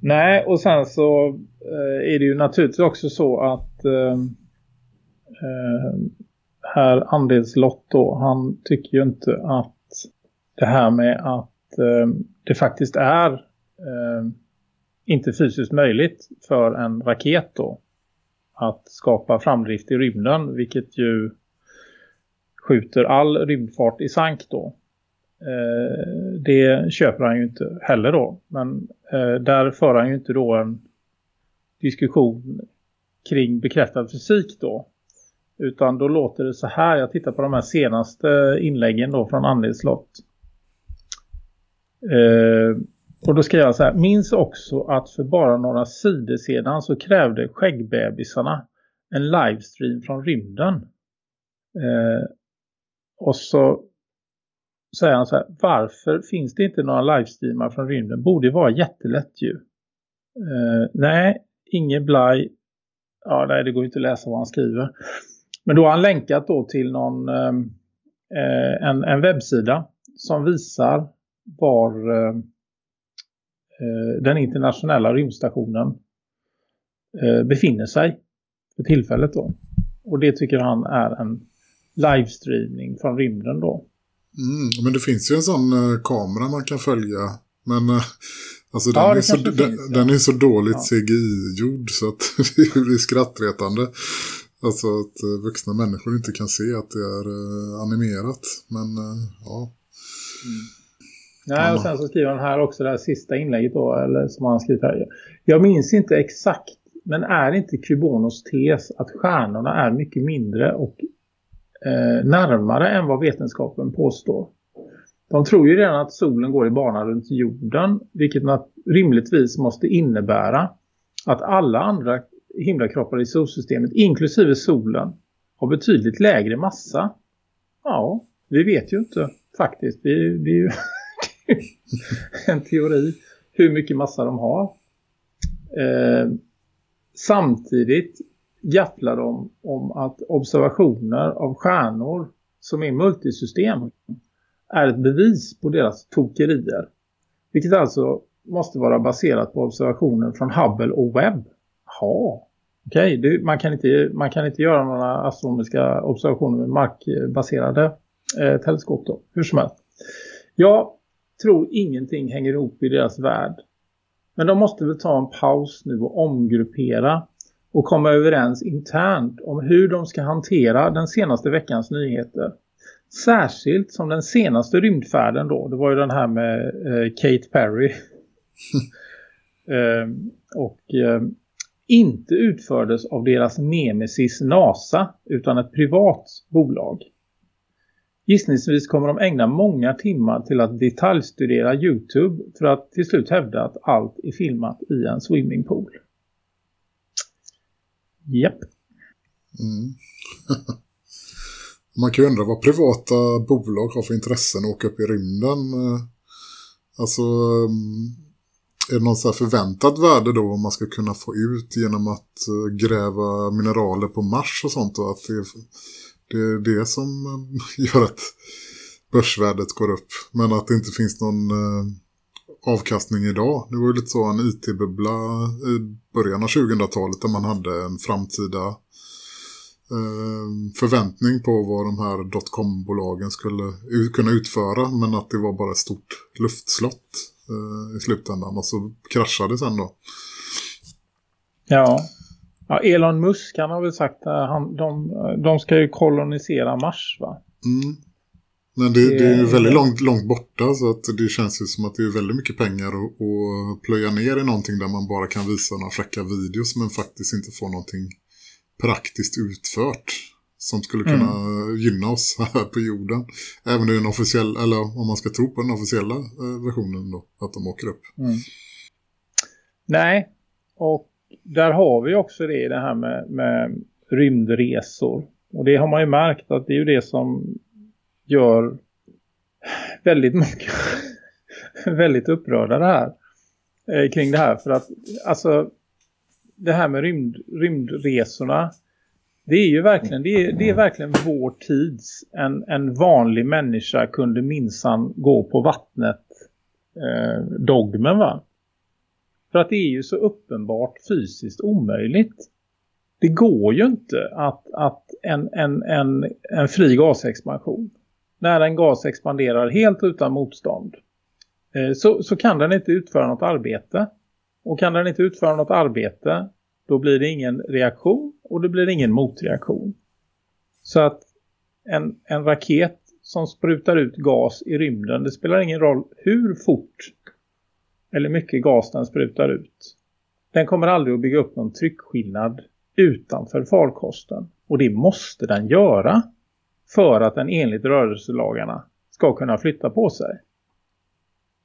S3: Nej, och sen så eh, är det ju naturligtvis också så att eh, eh, här andelslott då, han tycker ju inte att det här med att eh, det faktiskt är eh, inte fysiskt möjligt för en raket då att skapa framdrift i rymden, vilket ju skjuter all rymdfart i sank då. Eh, det köper han ju inte heller då. Men eh, där för han ju inte då en diskussion kring bekräftad fysik då. Utan då låter det så här. Jag tittar på de här senaste inläggen då från Anneslott. Eh, och då skriver jag så här. Minns också att för bara några sidor sedan så krävde skäggbebisarna en livestream från rymden. Eh, och så säger han så här. Varför finns det inte några livestreamar från rymden? Borde vara jättelätt ju. Eh, nej, ingen blaj. Ja, nej, det går inte att läsa vad han skriver. Men då har han länkat då till någon, eh, eh en, en webbsida som visar var eh, den internationella rymdstationen eh, befinner sig för tillfället då. Och det tycker han är en livestreaming från rymden då.
S2: Mm, men det finns ju en sån uh, kamera man kan följa. Men alltså den, ja, är så, den, finns, den är så dåligt ja. CGI-gjord så att det blir skrattretande. Alltså att vuxna människor inte kan se att det är animerat. Men ja.
S3: Mm. Nej, och sen så skriver han här också det här sista inlägget då, eller som han skrivit här. Jag minns inte exakt, men är inte Kubonos tes att stjärnorna är mycket mindre och eh, närmare än vad vetenskapen påstår. De tror ju redan att solen går i bana runt jorden, vilket rimligtvis måste innebära att alla andra himlakroppar i solsystemet, inklusive solen, har betydligt lägre massa. Ja, vi vet ju inte faktiskt. Är ju en teori hur mycket massa de har. Eh, samtidigt gafflar de om att observationer av stjärnor som är multisystem är ett bevis på deras tokerier. Vilket alltså måste vara baserat på observationer från Hubble och Webb. Ja, okej. Okay. Man, kan inte, man kan inte göra några astronomiska observationer med markbaserade eh, teleskop då. Hur som helst. Ja, tror ingenting hänger ihop i deras värld. Men de måste väl ta en paus nu och omgruppera och komma överens internt om hur de ska hantera den senaste veckans nyheter. Särskilt som den senaste rymdfärden då, det var ju den här med eh, Kate Perry. eh, och eh, inte utfördes av deras nemesis NASA utan ett privat bolag. Gissningsvis kommer de ägna många timmar till att detaljstudera Youtube för att till slut hävda att allt är filmat i en swimmingpool. Japp. Mm.
S2: Man kan ju undra vad privata bolag har för intressen att åka upp i rymden. Eh, alltså, mm, är det någon så förväntat värde då om man ska kunna få ut genom att eh, gräva mineraler på Mars och sånt? Och att det, det är det som eh, gör att börsvärdet går upp. Men att det inte finns någon eh, avkastning idag. Det var ju lite så en IT-bubbla i början av 2000-talet där man hade en framtida förväntning på vad de här dotcom-bolagen skulle kunna utföra men att det var bara ett stort luftslott i slutändan och så kraschade sen då.
S3: Ja ja, Elon Musk han har väl sagt att han, de, de ska ju kolonisera Mars va?
S2: Mm. Men det, det är ju väldigt långt, långt borta så att det känns ju som att det är väldigt mycket pengar att, att plöja ner i någonting där man bara kan visa några fräcka videos men faktiskt inte få någonting praktiskt utfört som skulle kunna mm. gynna oss här på jorden. Även den officiella, eller om man ska tro på den officiella eh, versionen då, att de åker upp. Mm.
S3: Nej, och där har vi också det, det här med, med rymdresor. Och det har man ju märkt att det är ju det som gör väldigt mycket väldigt upprörda det här eh, kring det här. För att alltså det här med rymd, rymdresorna det är ju verkligen, det är, det är verkligen vår tids en, en vanlig människa kunde minsann gå på vattnet eh, dogmen va? För att det är ju så uppenbart fysiskt omöjligt. Det går ju inte att, att en, en, en, en fri gasexpansion när en gas expanderar helt utan motstånd eh, så, så kan den inte utföra något arbete. Och kan den inte utföra något arbete då blir det ingen reaktion och det blir ingen motreaktion. Så att en, en raket som sprutar ut gas i rymden, det spelar ingen roll hur fort eller mycket gas den sprutar ut. Den kommer aldrig att bygga upp någon tryckskillnad utanför farkosten. Och det måste den göra för att den enligt rörelselagarna ska kunna flytta på sig.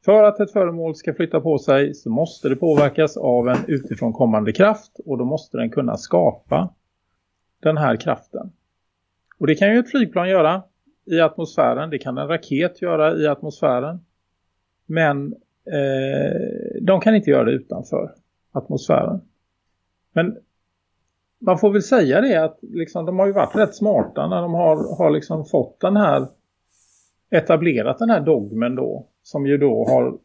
S3: För att ett föremål ska flytta på sig så måste det påverkas av en utifrån kommande kraft och då måste den kunna skapa den här kraften. Och det kan ju ett flygplan göra i atmosfären, det kan en raket göra i atmosfären. Men Eh, de kan inte göra det utanför atmosfären. Men man får väl säga det att liksom, de har ju varit rätt smarta när de har, har liksom fått den här etablerat den här dogmen då som ju då har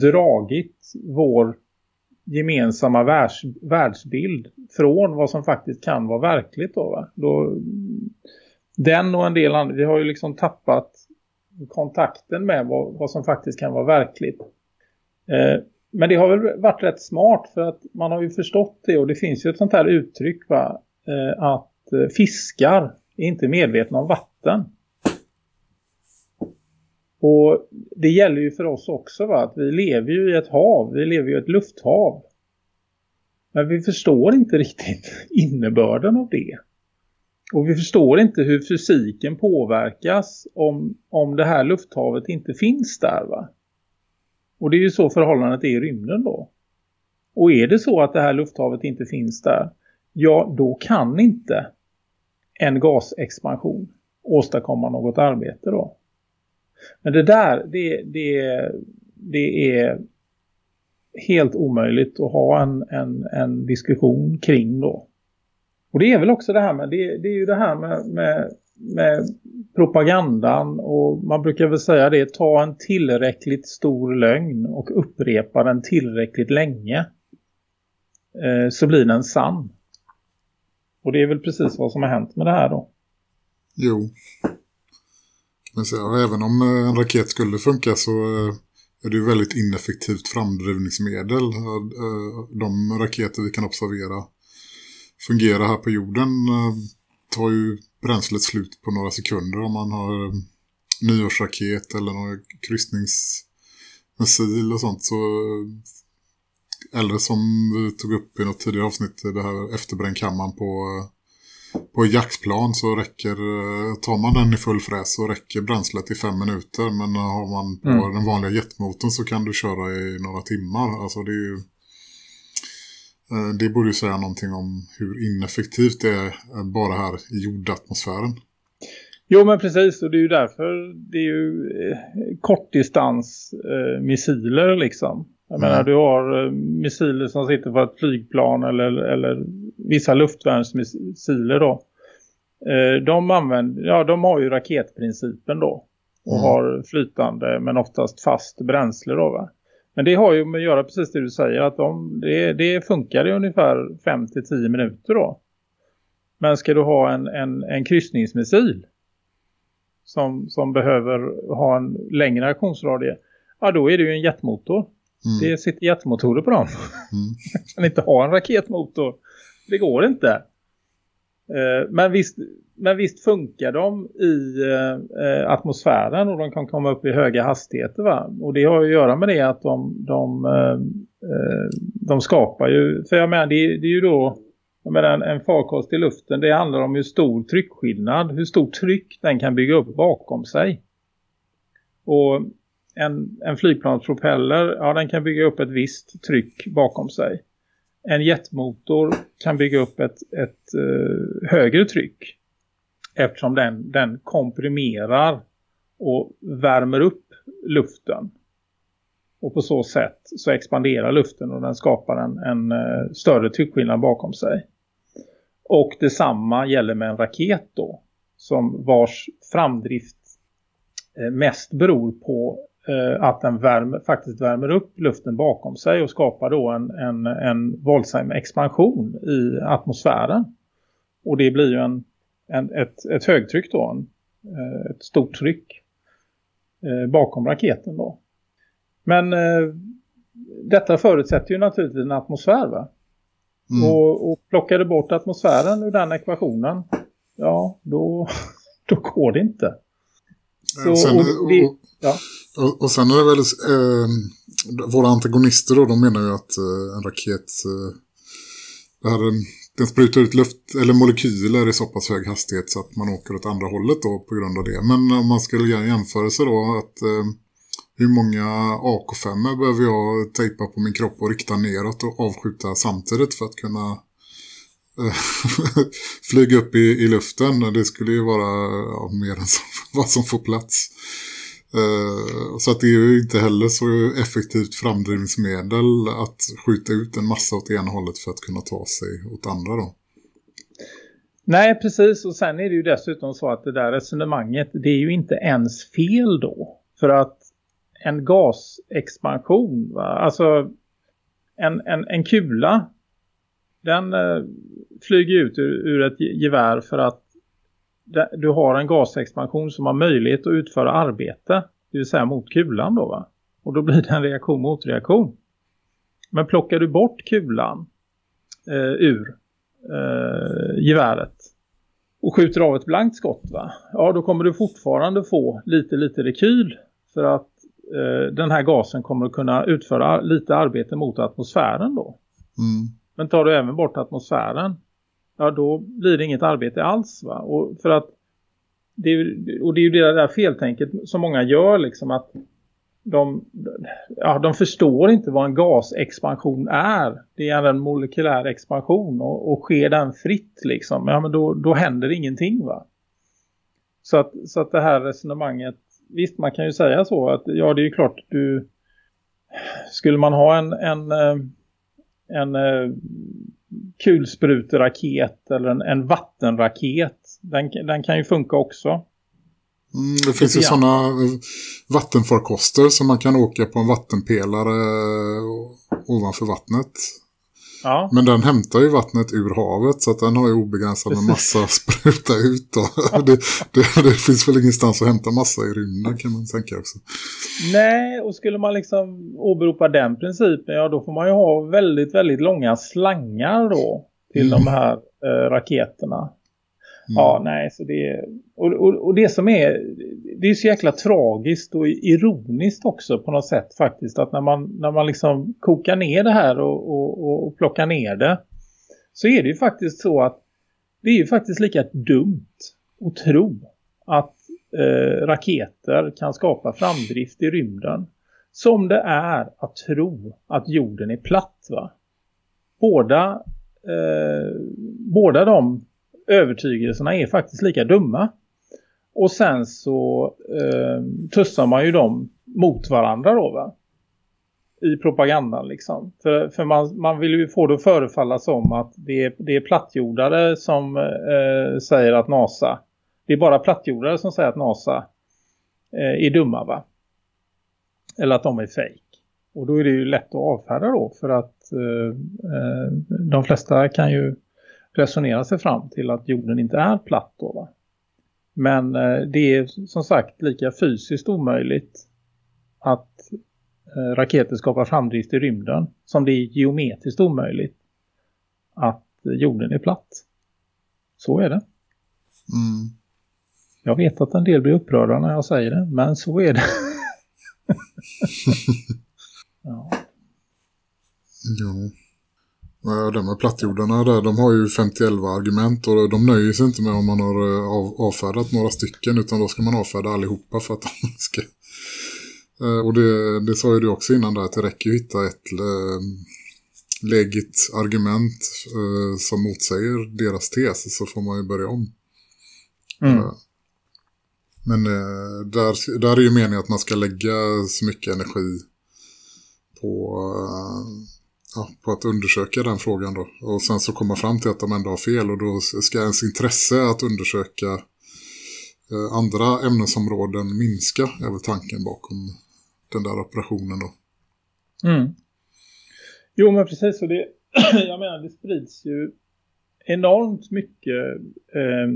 S3: dragit vår gemensamma världs, världsbild från vad som faktiskt kan vara verkligt då, va? då den och en del andra, vi har ju liksom tappat kontakten med vad, vad som faktiskt kan vara verkligt. Eh, men det har väl varit rätt smart för att man har ju förstått det och det finns ju ett sånt här uttryck va, eh, att eh, fiskar är inte medvetna om vatten. Och det gäller ju för oss också va? att vi lever ju i ett hav, vi lever ju i ett lufthav. Men vi förstår inte riktigt innebörden av det. Och vi förstår inte hur fysiken påverkas om, om det här lufthavet inte finns där va. Och det är ju så förhållandet är i rymden då. Och är det så att det här lufthavet inte finns där, ja då kan inte en gasexpansion åstadkomma något arbete då. Men det där, det, det, det är helt omöjligt att ha en, en, en diskussion kring då. Och det är väl också det här med, det, det är ju det här med, med, med propagandan och man brukar väl säga det, ta en tillräckligt stor lögn och upprepa den tillräckligt länge eh, så blir den sann. Och det är väl precis vad som har hänt med det här då.
S2: Jo, men så, även om eh, en raket skulle funka så eh, är det ju väldigt ineffektivt framdrivningsmedel. Eh, de raketer vi kan observera fungera här på jorden tar ju bränslet slut på några sekunder om man har nyårsraket eller någon kryssningsmissil och sånt så eller som vi tog upp i något tidigare avsnitt det här efterbrännkammaren på på jaktplan så räcker, eh, tar man den i full fräs så räcker bränslet i fem minuter. Men har man på mm. den vanliga jetmotorn så kan du köra i några timmar. Alltså det är ju, eh, det borde ju säga någonting om hur ineffektivt det är eh, bara här i jordatmosfären.
S3: Jo men precis och det är ju därför det är ju kortdistansmissiler eh, liksom. Jag mm. menar du har eh, missiler som sitter på ett flygplan eller, eller vissa luftvärnsmissiler då. Eh, de, använder, ja, de har ju raketprincipen då. Och mm. har flytande men oftast fast bränsle då va. Men det har ju med att göra precis det du säger. Att de, det, det funkar i ungefär 5-10 minuter då. Men ska du ha en, en, en kryssningsmissil som, som behöver ha en längre aktionsradie. Ja då är det ju en jetmotor. Mm. Det sitter jetmotorer på dem. Mm. kan inte ha en raketmotor. Det går inte. Eh, men visst, men visst funkar de i eh, atmosfären och de kan komma upp i höga hastigheter va? Och det har ju att göra med det att de, de, eh, eh de skapar ju, för jag menar det, det är ju då Men en, en farkost i luften det handlar om hur stor tryckskillnad, hur stort tryck den kan bygga upp bakom sig. Och en, en flygplanspropeller, ja den kan bygga upp ett visst tryck bakom sig. En jetmotor kan bygga upp ett, ett eh, högre tryck eftersom den, den komprimerar och värmer upp luften. Och på så sätt så expanderar luften och den skapar en, en eh, större tryckskillnad bakom sig. Och detsamma gäller med en raket då. Som vars framdrift eh, mest beror på att den värmer, faktiskt värmer upp luften bakom sig och skapar då en, en, en våldsam expansion i atmosfären. Och det blir ju en, en, ett, ett högtryck då, en, ett stort tryck bakom raketen då. Men eh, detta förutsätter ju naturligtvis en atmosfär va? Mm. Och, och plockar du bort atmosfären ur den ekvationen, ja då, då går det inte.
S2: Så, och, sen, och, det, ja. och, och, sen är det väl eh, våra antagonister då, de menar ju att eh, en raket eh, det här, den sprutar ut luft eller molekyler i så pass hög hastighet så att man åker åt andra hållet då på grund av det. Men om man skulle göra en jämförelse då att eh, hur många AK5 behöver jag tejpa på min kropp och rikta neråt och avskjuta samtidigt för att kunna eh, flyga upp i, i luften. Det skulle ju vara ja, mer än som, vad som får plats. Uh, så att det är ju inte heller så effektivt framdrivningsmedel att skjuta ut en massa åt ena hållet för att kunna ta sig åt andra då.
S3: Nej, precis. Och sen är det ju dessutom så att det där resonemanget, det är ju inte ens fel då. För att en gasexpansion. Va? Alltså en, en, en kula den eh, flyger ut ur, ur, ett gevär för att du har en gasexpansion som har möjlighet att utföra arbete. Det vill säga mot kulan då va. Och då blir det en reaktion mot reaktion. Men plockar du bort kulan eh, ur eh, geväret och skjuter av ett blankt skott va. Ja då kommer du fortfarande få lite lite rekyl. För att eh, den här gasen kommer att kunna utföra lite arbete mot atmosfären då. Mm. Men tar du även bort atmosfären, ja då blir det inget arbete alls va. Och för att det, och det är ju det där feltänket som många gör liksom att de, ja, de förstår inte vad en gasexpansion är. Det är en molekylär expansion och, och sker den fritt liksom, ja men då, då händer ingenting va. Så att, så att det här resonemanget visst man kan ju säga så att ja det är ju klart du skulle man ha en en, eh, en, eh, kulspruteraket eller en, en vattenraket den, den kan ju funka också.
S2: Mm, det finns ju sådana vattenfarkoster som man kan åka på en vattenpelare ovanför vattnet. Ja. Men den hämtar ju vattnet ur havet så att den har ju obegränsad med massa att spruta ut. Det, det, det, finns väl ingenstans att hämta massa i rymden kan man tänka också.
S3: Nej, och skulle man liksom åberopa den principen, ja då får man ju ha väldigt, väldigt långa slangar då till mm. de här eh, raketerna. Mm. Ja, nej, så det och, och, och, det som är det är så jäkla tragiskt och ironiskt också på något sätt faktiskt att när man, när man liksom kokar ner det här och, och, och plockar ner det så är det ju faktiskt så att det är ju faktiskt lika dumt att tro att eh, raketer kan skapa framdrift i rymden som det är att tro att jorden är platt va? Båda, eh, båda de övertygelserna är faktiskt lika dumma. Och sen så eh, tussar man ju dem mot varandra då va? I propagandan liksom. För, för man, man vill ju få det att förefalla som att det är, det är plattjordare som eh, säger att NASA. Det är bara plattjordare som säger att NASA eh, är dumma va? Eller att de är fake. Och då är det ju lätt att avfärda då för att eh, eh de flesta kan ju resonera sig fram till att jorden inte är platt då va. Men eh, det är som sagt lika fysiskt omöjligt att eh, raketer skapar framdrift i rymden som det är geometriskt omöjligt att jorden är platt. Så är det. Mm. Jag vet att en del blir upprörda när jag säger det, men så är det.
S2: ja. Ja. De här plattjordarna där, de har ju 51 argument och de nöjer sig inte med om man har eh, av, avfärdat några stycken utan då ska man avfärda allihopa för att de ska... Eh, och det, det sa ju du också innan där att det räcker ju att hitta ett legit argument som motsäger deras tes så får man ju börja om. Mm. Men där, där är ju meningen att man ska lägga så mycket energi på ja, på att undersöka den frågan då. Och sen så komma fram till att de ändå har fel och då ska ens intresse att undersöka eh, andra ämnesområden minska är väl tanken bakom den där operationen då.
S3: Mm. Jo men precis och det, jag menar det sprids ju enormt mycket eh,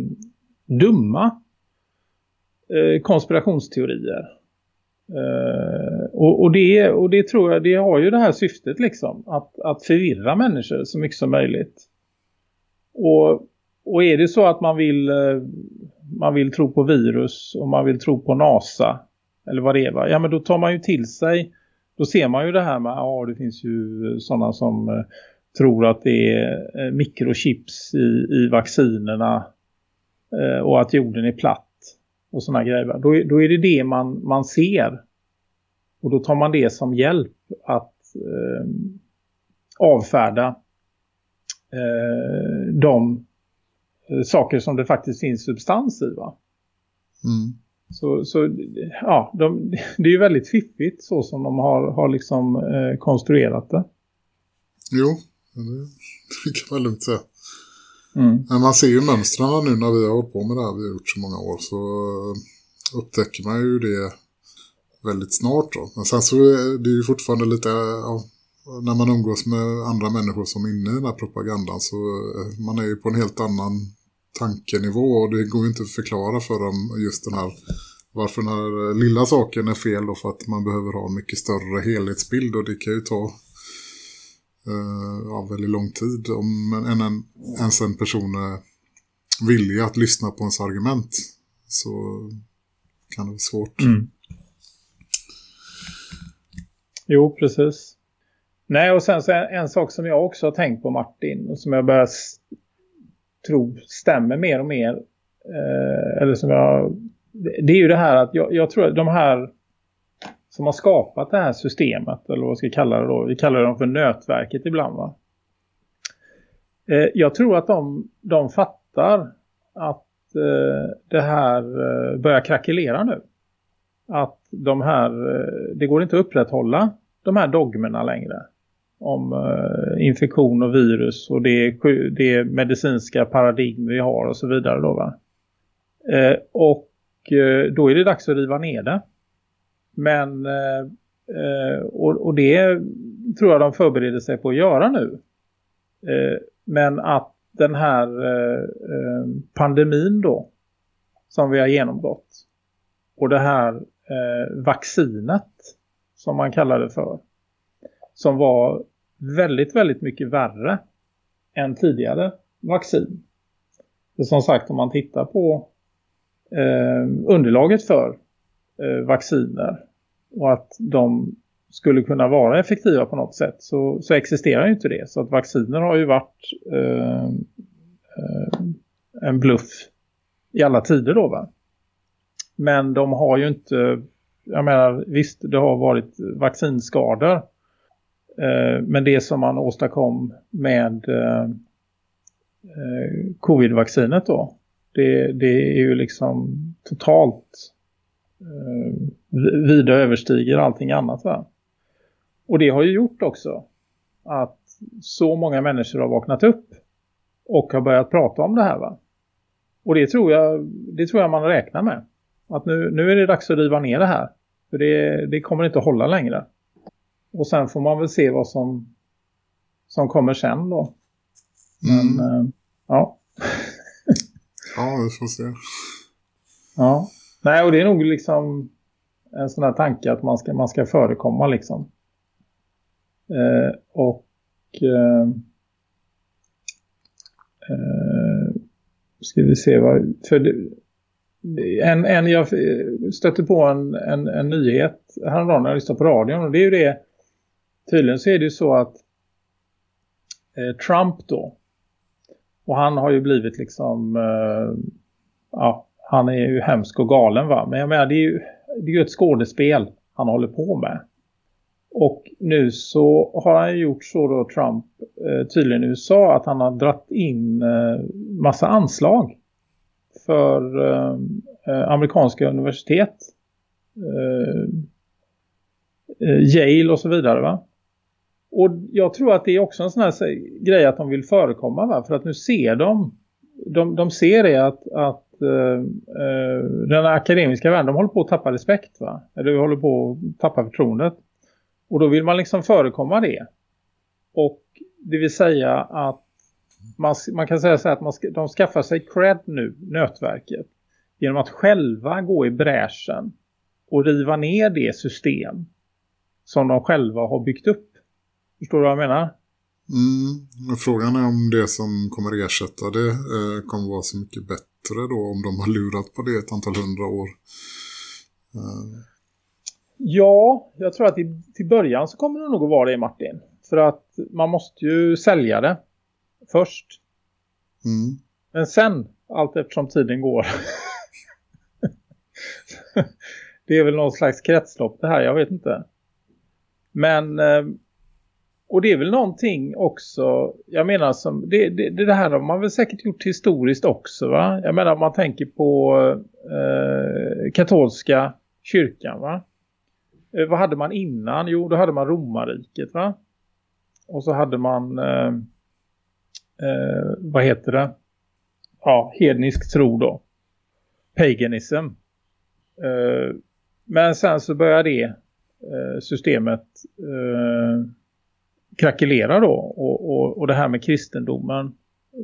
S3: dumma eh, konspirationsteorier Uh, och, och, det, och det tror jag, det har ju det här syftet liksom. Att, att förvirra människor så mycket som möjligt. Och, och är det så att man vill, eh, man vill tro på virus och man vill tro på NASA. Eller vad det är va? Ja men då tar man ju till sig. Då ser man ju det här med, ja det finns ju sådana som eh, tror att det är mikrochips i, i vaccinerna. och att jorden är platt och sådana grejer. Då, då är det det man, man ser. Och då tar man det som hjälp att eh, avfärda eh, de eh, saker som det faktiskt finns substans i va? Mm. Så, så ja, de, det är ju väldigt fiffigt så som de har, har liksom eh, konstruerat det.
S2: Jo, det kan man lugnt säga. Mm. Men man ser ju mönstren nu när vi har hållit på med det här vi har gjort så många år så eh, upptäcker man ju det väldigt snart då. Men sen så eh, är det ju fortfarande lite, eh, ja, när man umgås med andra människor som är inne i den här propagandan så man är ju på en helt annan tankenivå och det går ju inte att förklara för dem just den här varför den här lilla saken är fel då för att man behöver ha en mycket större helhetsbild och det kan ju ta eh, av väldigt lång tid om en, en, ens en person är villig att lyssna på ens argument så kan det vara svårt. Mm.
S3: Jo, precis. Nej, och sen så en, en, sak som jag också har tänkt på Martin och som jag börjar tro stämmer mer och mer eh, eller som jag det är ju det här att jag, jag tror att de här som har skapat det här systemet eller vad ska vi kalla det då? Vi kallar dem för nötverket ibland va? Eh, jag tror att de, de fattar att eh, det här eh, börjar krackelera nu. Att de här, eh, det går inte att upprätthålla de här dogmerna längre. Om eh, infektion och virus och det, det medicinska paradigm vi har och så vidare då va? Eh, och då är det dags att riva ner det. Men eh, eh, och, och det tror jag de förbereder sig på att göra nu. Eh, men att den här eh, pandemin då som vi har genomgått och det här eh, vaccinet som man kallar det för som var väldigt, väldigt mycket värre än tidigare vaccin. Som sagt, om man tittar på eh, underlaget för Eh, vacciner och att de skulle kunna vara effektiva på något sätt så, så existerar ju inte det. Så att vacciner har ju varit eh, eh, en bluff i alla tider då va. Men de har ju inte, jag menar visst det har varit vaccinskador. Eh, men det som man åstadkom med eh, eh covid-vaccinet då. Det, det är ju liksom totalt eh, vida överstiger allting annat va. Och det har ju gjort också att så många människor har vaknat upp och har börjat prata om det här va. Och det tror jag, det tror jag man räknar med. Att nu, nu är det dags att riva ner det här. För det, det kommer inte att hålla längre. Och sen får man väl se vad som, som kommer sen då. Men, mm. äh, ja.
S2: ja, vi får se.
S3: Ja. Nej, och det är nog liksom en sån här tanke att man ska, man ska förekomma liksom. Eh, och eh, eh, ska vi se vad för det, en, en jag stötte på en, en, en nyhet häromdagen när jag lyssnade på radion och det är ju det tydligen så är det ju så att eh, Trump då. Och han har ju blivit liksom, eh, ja, han är ju hemsk och galen va. Men jag menar, det är ju, det är ju ett skådespel han håller på med. Och nu så har han gjort så då Trump eh, tydligen i USA att han har dratt in eh, massa anslag för eh, eh amerikanska universitet. Eh, eh, Yale och så vidare va. Och jag tror att det är också en sån här grej att de vill förekomma va? För att nu ser de, de, de ser det att, att Eh, eh, den akademiska världen de håller på att tappa respekt va? Eller håller på att tappa förtroendet. Och då vill man liksom förekomma det. Och det vill säga att man, man kan säga så här att man, de skaffar sig cred nu, nötverket. Genom att själva gå i bräschen och riva ner det system som de själva har byggt upp. Förstår du vad jag menar?
S2: Mm, frågan är om det som kommer ersätta det eh, kommer vara så mycket bättre då om de har lurat på det ett antal hundra år.
S3: Eh. Ja, jag tror att i, till början så kommer det nog att vara det Martin. För att man måste ju sälja det först. Mm. Men sen, allt eftersom tiden går. det är väl någon slags kretslopp det här, jag vet inte. Men, eh, och det är väl någonting också, jag menar som, det, det, det här har man väl säkert gjort historiskt också va? Jag menar om man tänker på eh, katolska kyrkan va? Eh, vad hade man innan? Jo, då hade man romarriket va? Och så hade man, eh, eh, vad heter det? Ja, hednisk tro då. Paganism. Eh, men sen så började det eh, systemet eh, krackelera då. Och, och, och det här med kristendomen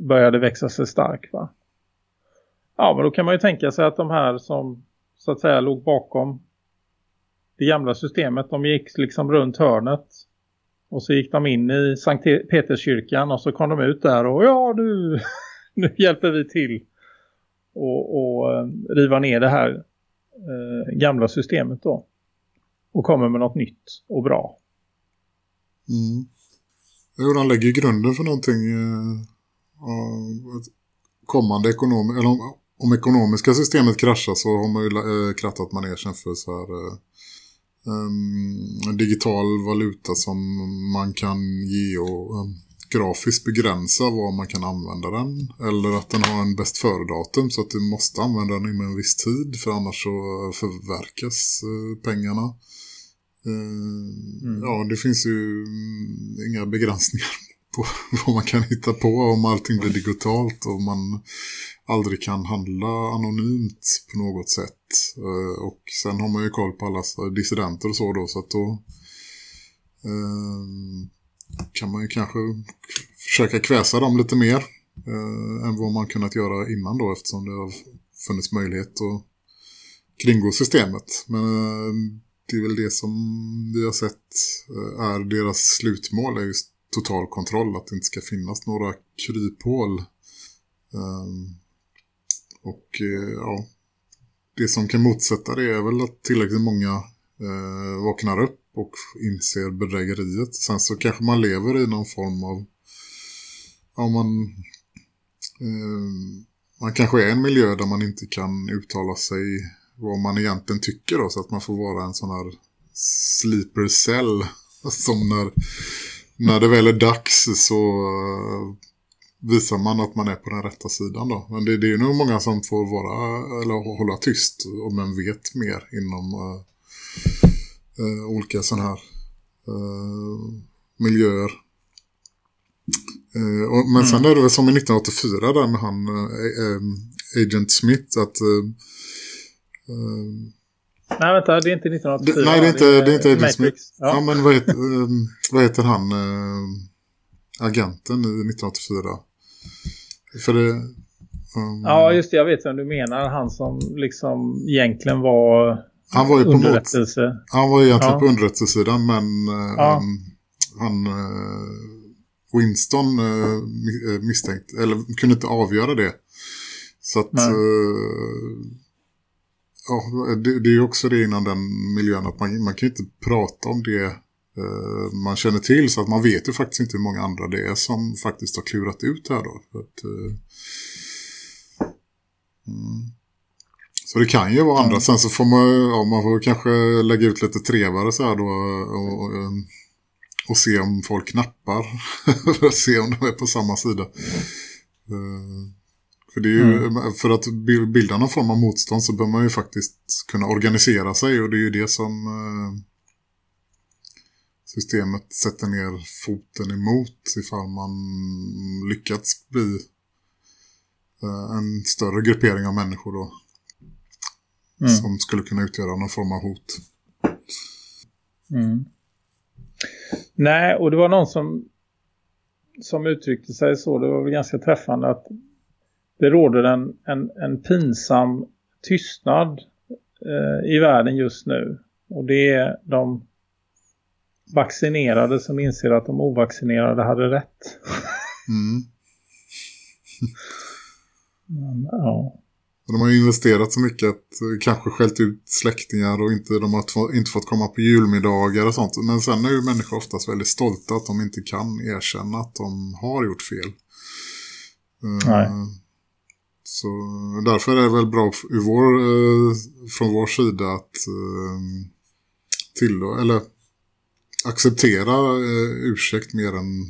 S3: började växa sig stark va? Ja, men då kan man ju tänka sig att de här som så att säga låg bakom det gamla systemet. De gick liksom runt hörnet. Och så gick de in i Sankt Peterskyrkan och så kom de ut där och ja nu, nu hjälper vi till och, och eh, riva ner det här eh, gamla systemet då. Och kommer med något nytt och bra.
S2: Mm. Jo, han lägger grunden för någonting eh, kommande ekonomiskt, eller om, om ekonomiska systemet kraschar så har man ju eh, krattat manegen för så här eh, digital valuta som man kan ge och um, grafiskt begränsa var man kan använda den. Eller att den har en bäst före-datum så att du måste använda den inom en viss tid för annars så eh, förverkas uh, pengarna. Mm. Ja, det finns ju mm, inga begränsningar på vad man kan hitta på om allting blir digitalt och man aldrig kan handla anonymt på något sätt. Eh, och sen har man ju koll på alla dissidenter och så då så att då eh, kan man ju kanske försöka kväsa dem lite mer eh, än vad man kunnat göra innan då eftersom det har funnits möjlighet att kringgå systemet. Men eh, det är väl det som vi har sett eh, är deras slutmål är just total kontroll, att det inte ska finnas några kryphål. Ehm, och eh, ja, det som kan motsätta det är väl att tillräckligt många eh, vaknar upp och inser bedrägeriet. Sen så kanske man lever i någon form av ja, man, eh, man kanske är en miljö där man inte kan uttala sig vad man egentligen tycker då, så att man får vara en sån här sleeper cell som när, när det väl är dags så visar man att man är på den rätta sidan då. Men det, det är nog många som får vara eller hålla tyst om man vet mer inom uh, olika sådana här uh, miljöer. Och, men mm. sen är det väl som i 1984 där med han Agent Smith att
S3: Nej vänta, det är inte 1984.
S2: Det, nej, det är inte, det är, det är inte Agent Smith. Ja. ja. men vad heter, vad heter han agenten i 1984? För det...
S3: Um, ja, just det. Jag vet vem du menar. Han som liksom egentligen var
S2: han var ju på underrättelse. Något, han var egentligen ja. på underrättelsesidan men ja. um, han uh, Winston uh, misstänkt eller kunde inte avgöra det. Så att uh, ja, det, det är ju också det inom den miljön att man, man kan inte prata om det eh, man känner till så att man vet ju faktiskt inte hur många andra det är som faktiskt har klurat ut det här då. Att, eh, mm. Så det kan ju vara andra. Sen så får man, ja, man får kanske lägga ut lite trevare så här då och, och, och se om folk knappar. för att se om de är på samma sida. Uh, för, det är ju, mm. för att bilda någon form av motstånd så bör man ju faktiskt kunna organisera sig och det är ju det som uh, systemet sätter ner foten emot ifall man lyckats bli uh, en större gruppering av människor då. Mm. Som skulle kunna utgöra någon form av hot.
S3: Mm. Nej, och det var någon som som uttryckte sig så, det var väl ganska träffande att det råder en, en, en pinsam tystnad eh, i världen just nu. Och det är de vaccinerade som inser att de ovaccinerade hade rätt. Mm.
S2: Men, ja. De har investerat så mycket att kanske skällt ut släktingar och inte, de har inte fått komma på julmiddagar och sånt. Men sen är ju människor oftast väldigt stolta att de inte kan erkänna att de har gjort fel. Eh, Nej. Så därför är det väl bra ur vår, eh, från vår sida att ehm, till, eller acceptera eh, ursäkt mer än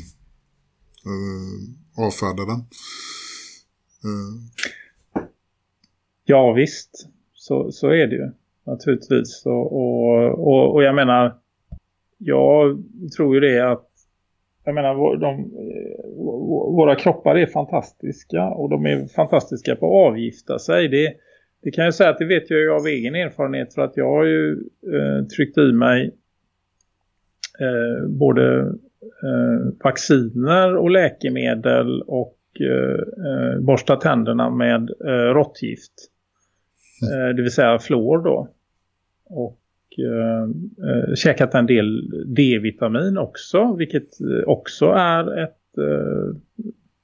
S2: eh, avfärda den.
S3: Ja visst, så, så är det ju naturligtvis. Och, och, och, och jag menar, jag tror ju det att jag menar, de, våra kroppar är fantastiska och de är fantastiska på att avgifta sig. Det, det kan jag säga att det vet jag ju av egen erfarenhet för att jag har ju eh, tryckt i mig eh, både eh, vacciner och läkemedel och eh, eh borstat tänderna med eh, råttgift. Eh, det vill säga fluor då. Och Eh, eh, käkat en del D-vitamin också, vilket eh, också är ett eh,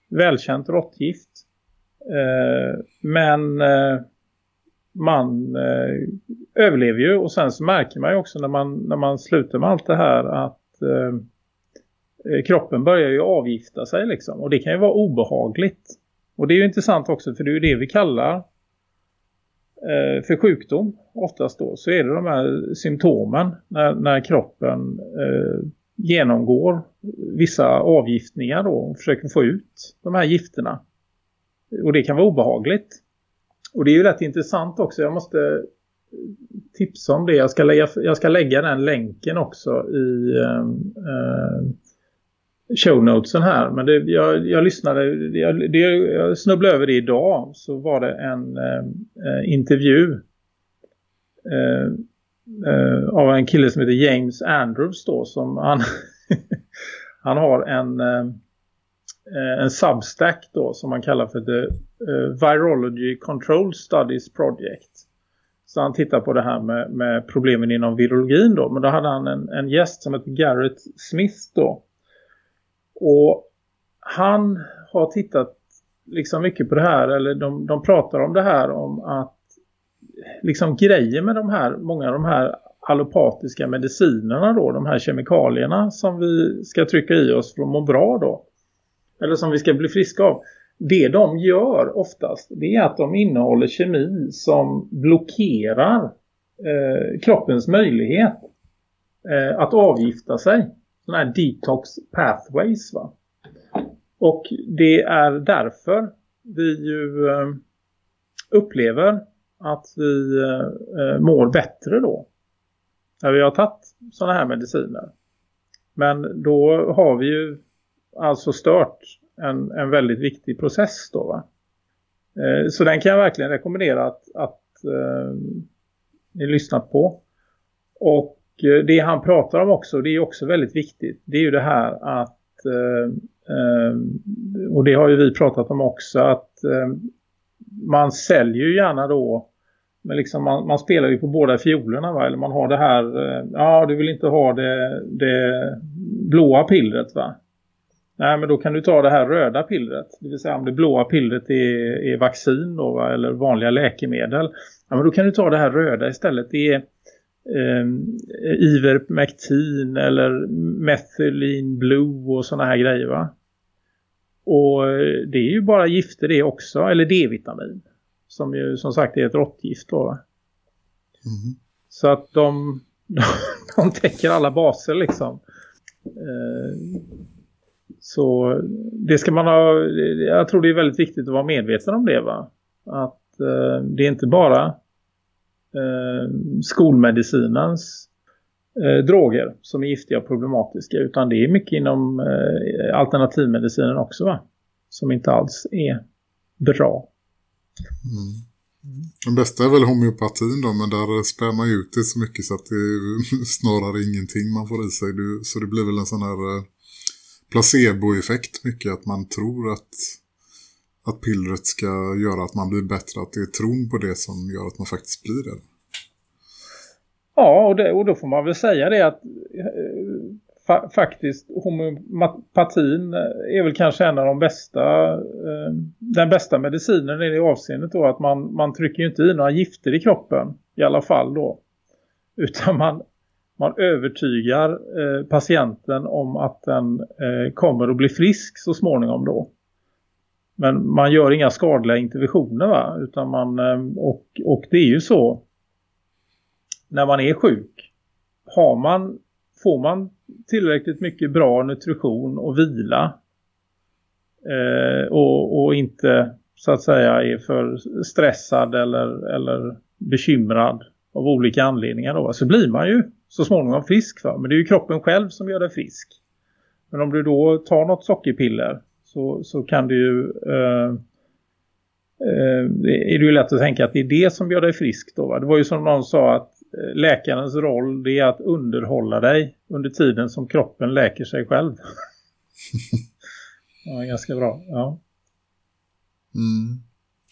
S3: välkänt råttgift. Eh, men eh, man eh, överlever ju och sen så märker man ju också när man, när man slutar med allt det här att eh, kroppen börjar ju avgifta sig liksom. Och det kan ju vara obehagligt. Och det är ju intressant också för det är ju det vi kallar Eh, för sjukdom oftast då så är det de här symptomen när, när kroppen eh, genomgår vissa avgiftningar då och försöker få ut de här gifterna. Och det kan vara obehagligt. Och det är ju rätt intressant också. Jag måste eh, tipsa om det. Jag ska lägga, jag ska lägga den länken också i eh, eh shownotesen här. Men det, jag, jag lyssnade, jag, det, jag snubblade över det idag. Så var det en eh, eh intervju eh, eh, av en kille som heter James Andrews då. Som han, han har en, eh, eh, en substack då som man kallar för The eh, Virology Control Studies Project. Så han tittar på det här med, med problemen inom virologin då. Men då hade han en, en gäst som heter Garrett Smith då och han har tittat liksom mycket på det här, eller de, de pratar om det här om att liksom grejer med de här, många av de här allopatiska medicinerna då, de här kemikalierna som vi ska trycka i oss för att må bra då. Eller som vi ska bli friska av. Det de gör oftast det är att de innehåller kemi som blockerar eh, kroppens möjlighet eh, att avgifta sig sådana här detox pathways va. Och det är därför vi ju eh, upplever att vi eh, eh mår bättre då. När vi har tagit sådana här mediciner. Men då har vi ju alltså stört en, en väldigt viktig process då va. Eh, så den kan jag verkligen rekommendera att, att eh, ni lyssnat på. Och Eh, det han pratar om också, det är också väldigt viktigt. Det är ju det här att, eh, eh, och det har ju vi pratat om också, att man säljer ju gärna då men liksom man, man, spelar ju på båda fiolerna va? Eller man har det här, ja du vill inte ha det, det blåa pillret va? Nej men då kan du ta det här röda pillret. Det vill säga om det blåa pillret är, är vaccin då va? Eller vanliga läkemedel. Ja men då kan du ta det här röda istället. Det är eh, Ivermectin eller Methylene Blue och sådana här grejer va. Och eh, det är ju bara gifter det också, eller D-vitamin. Som ju som sagt är ett råttgift då va. Mm. Så att de, de, de täcker alla baser liksom. Eh, så det ska man ha, jag tror det är väldigt viktigt att vara medveten om det va. Att eh, det är inte bara eh, skolmedicinens eh, droger som är giftiga och problematiska utan det är mycket inom eh, alternativmedicinen också va. Som inte alls är bra.
S2: Mm. mm. Den bästa är väl homeopatin då, men där spär man ut det så mycket så att det är snarare ingenting man får i sig. Så det blir väl en sån här eh, placeboeffekt mycket, att man tror att, att pillret ska göra att man blir bättre, att det är tron på det som gör att man faktiskt blir det.
S3: Ja, och, det, och då får man väl säga det att eh, fa faktiskt homeopatin eh, är väl kanske en av de bästa eh, den bästa medicinen i det avseendet då att man, man trycker ju inte i några gifter i kroppen i alla fall då utan man, man övertygar eh, patienten om att den eh, kommer att bli frisk så småningom då. Men man gör inga skadliga interventioner va? Utan man, eh, och, och det är ju så när man är sjuk. Har man, får man tillräckligt mycket bra nutrition och vila eh, och, och inte så att säga är för stressad eller, eller bekymrad av olika anledningar då, så blir man ju så småningom frisk. Va? Men det är ju kroppen själv som gör dig frisk. Men om du då tar något sockerpiller så, så kan du ju... Eh, eh, är det ju lätt att tänka att det är det som gör dig frisk då. Va? Det var ju som någon sa att Eh, läkarens roll det är att underhålla dig under tiden som kroppen läker sig själv. ja, ganska bra. Ja.
S2: Mm.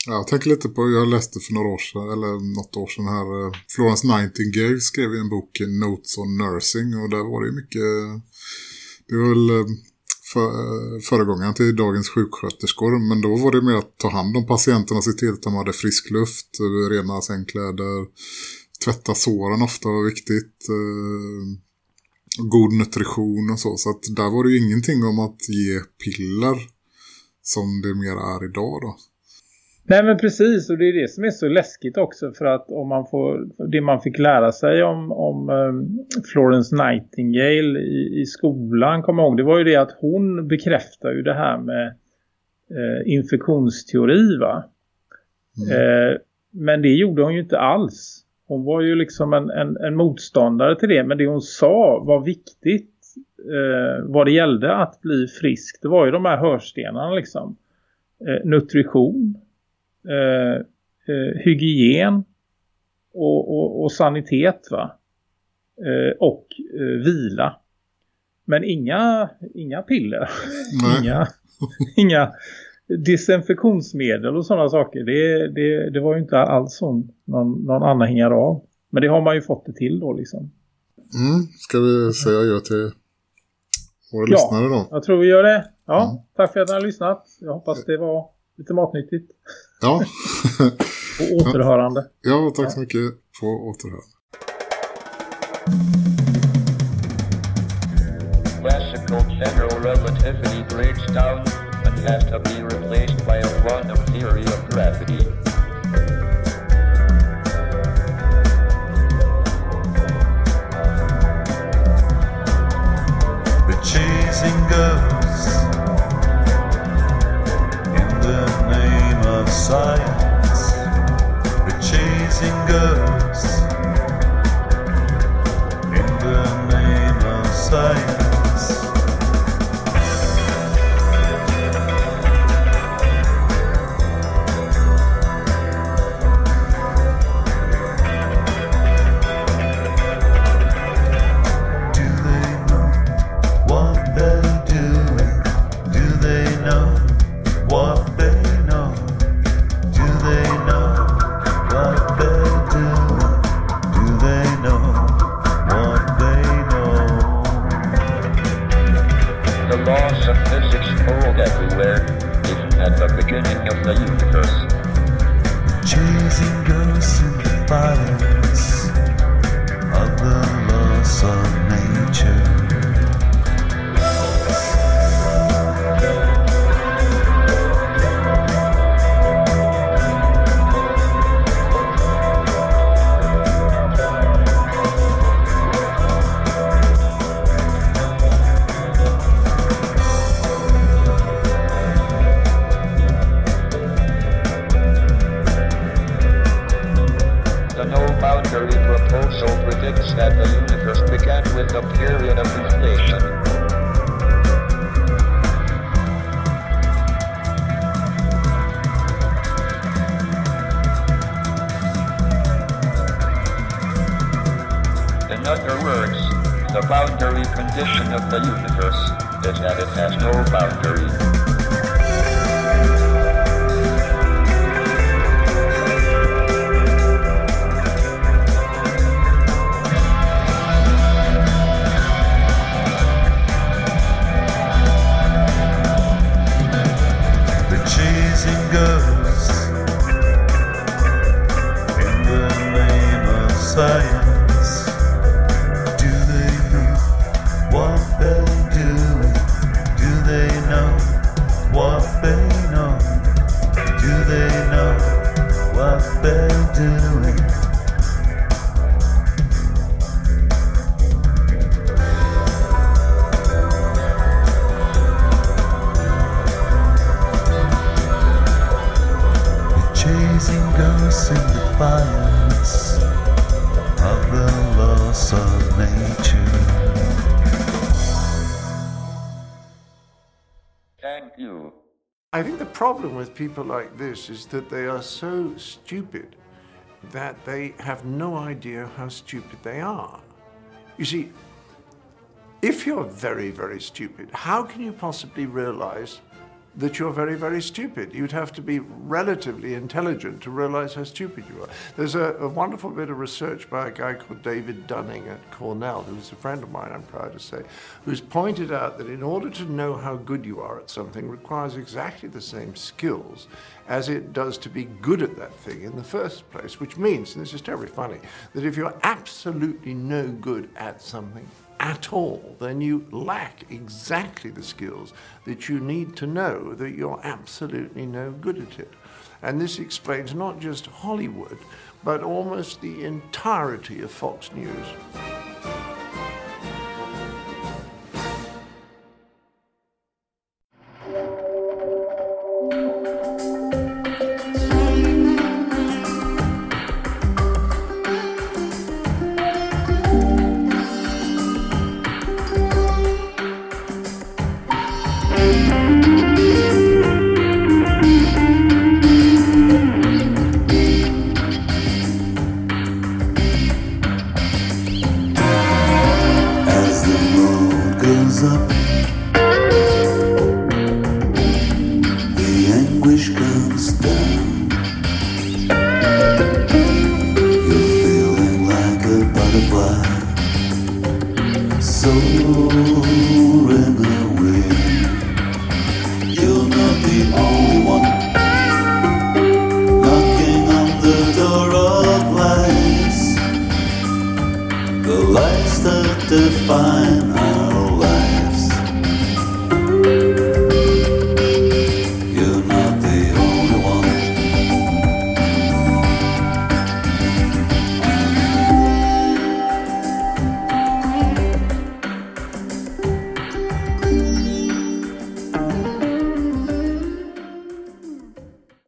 S2: Ja, jag tänker lite på, jag läste för några år sedan, eller något år sedan här, eh, Florence Nightingale skrev en bok Notes on Nursing och där var det mycket, det var väl eh, för, föregångaren till dagens sjuksköterskor men då var det mer att ta hand om patienterna, se till att de hade frisk luft, rena sängkläder, tvätta såren ofta var viktigt. Eh, god nutrition och så. Så att där var det ju ingenting om att ge piller som det mer är idag då.
S3: Nej men precis och det är det som är så läskigt också för att om man får det man fick lära sig om, om um, Florence Nightingale i, i skolan kommer ihåg det var ju det att hon bekräftar ju det här med uh, infektionsteori va. Mm. Uh, men det gjorde hon ju inte alls. Hon var ju liksom en, en, en motståndare till det. Men det hon sa var viktigt eh, vad det gällde att bli frisk. Det var ju de här hörstenarna liksom. Eh, nutrition, eh, eh hygien och, och, och, sanitet va. Eh, och eh, vila. Men inga, inga piller. inga, inga desinfektionsmedel och sådana saker. Det, det, det var ju inte alls sån, någon, någon anhängare av. Men det har man ju fått det till då liksom.
S2: Mm, ska vi säga adjö till våra ja, lyssnare då?
S3: jag tror vi gör det. Ja, mm. tack för att ni har lyssnat. Jag hoppas det var lite matnyttigt.
S2: Ja.
S3: och återhörande.
S2: Ja, tack så mycket. På återhörande. Classical general relativity breaks down has to be replaced by a quantum theory of gravity. sign. the no boundary proposal predicts that the universe began with a period of inflation. In other words, the
S4: boundary condition of the universe is that it has no boundary.
S5: With people like this is that they are so stupid that they have no idea how stupid they are. You see, if you're very, very stupid, how can you possibly realize that you're very, very stupid. You'd have to be relatively intelligent to realize how stupid you are. There's a, a, wonderful bit of research by a guy called David Dunning at Cornell, who's a friend of mine, I'm proud to say, who's pointed out that in order to know how good you are at something requires exactly the same skills as it does to be good at that thing in the first place, which means, and this is terribly funny, that if you're absolutely no good at something, at all, then you lack exactly the skills that you need to know that you're absolutely no good at it. And this explains not just Hollywood, but almost the entirety of Fox News.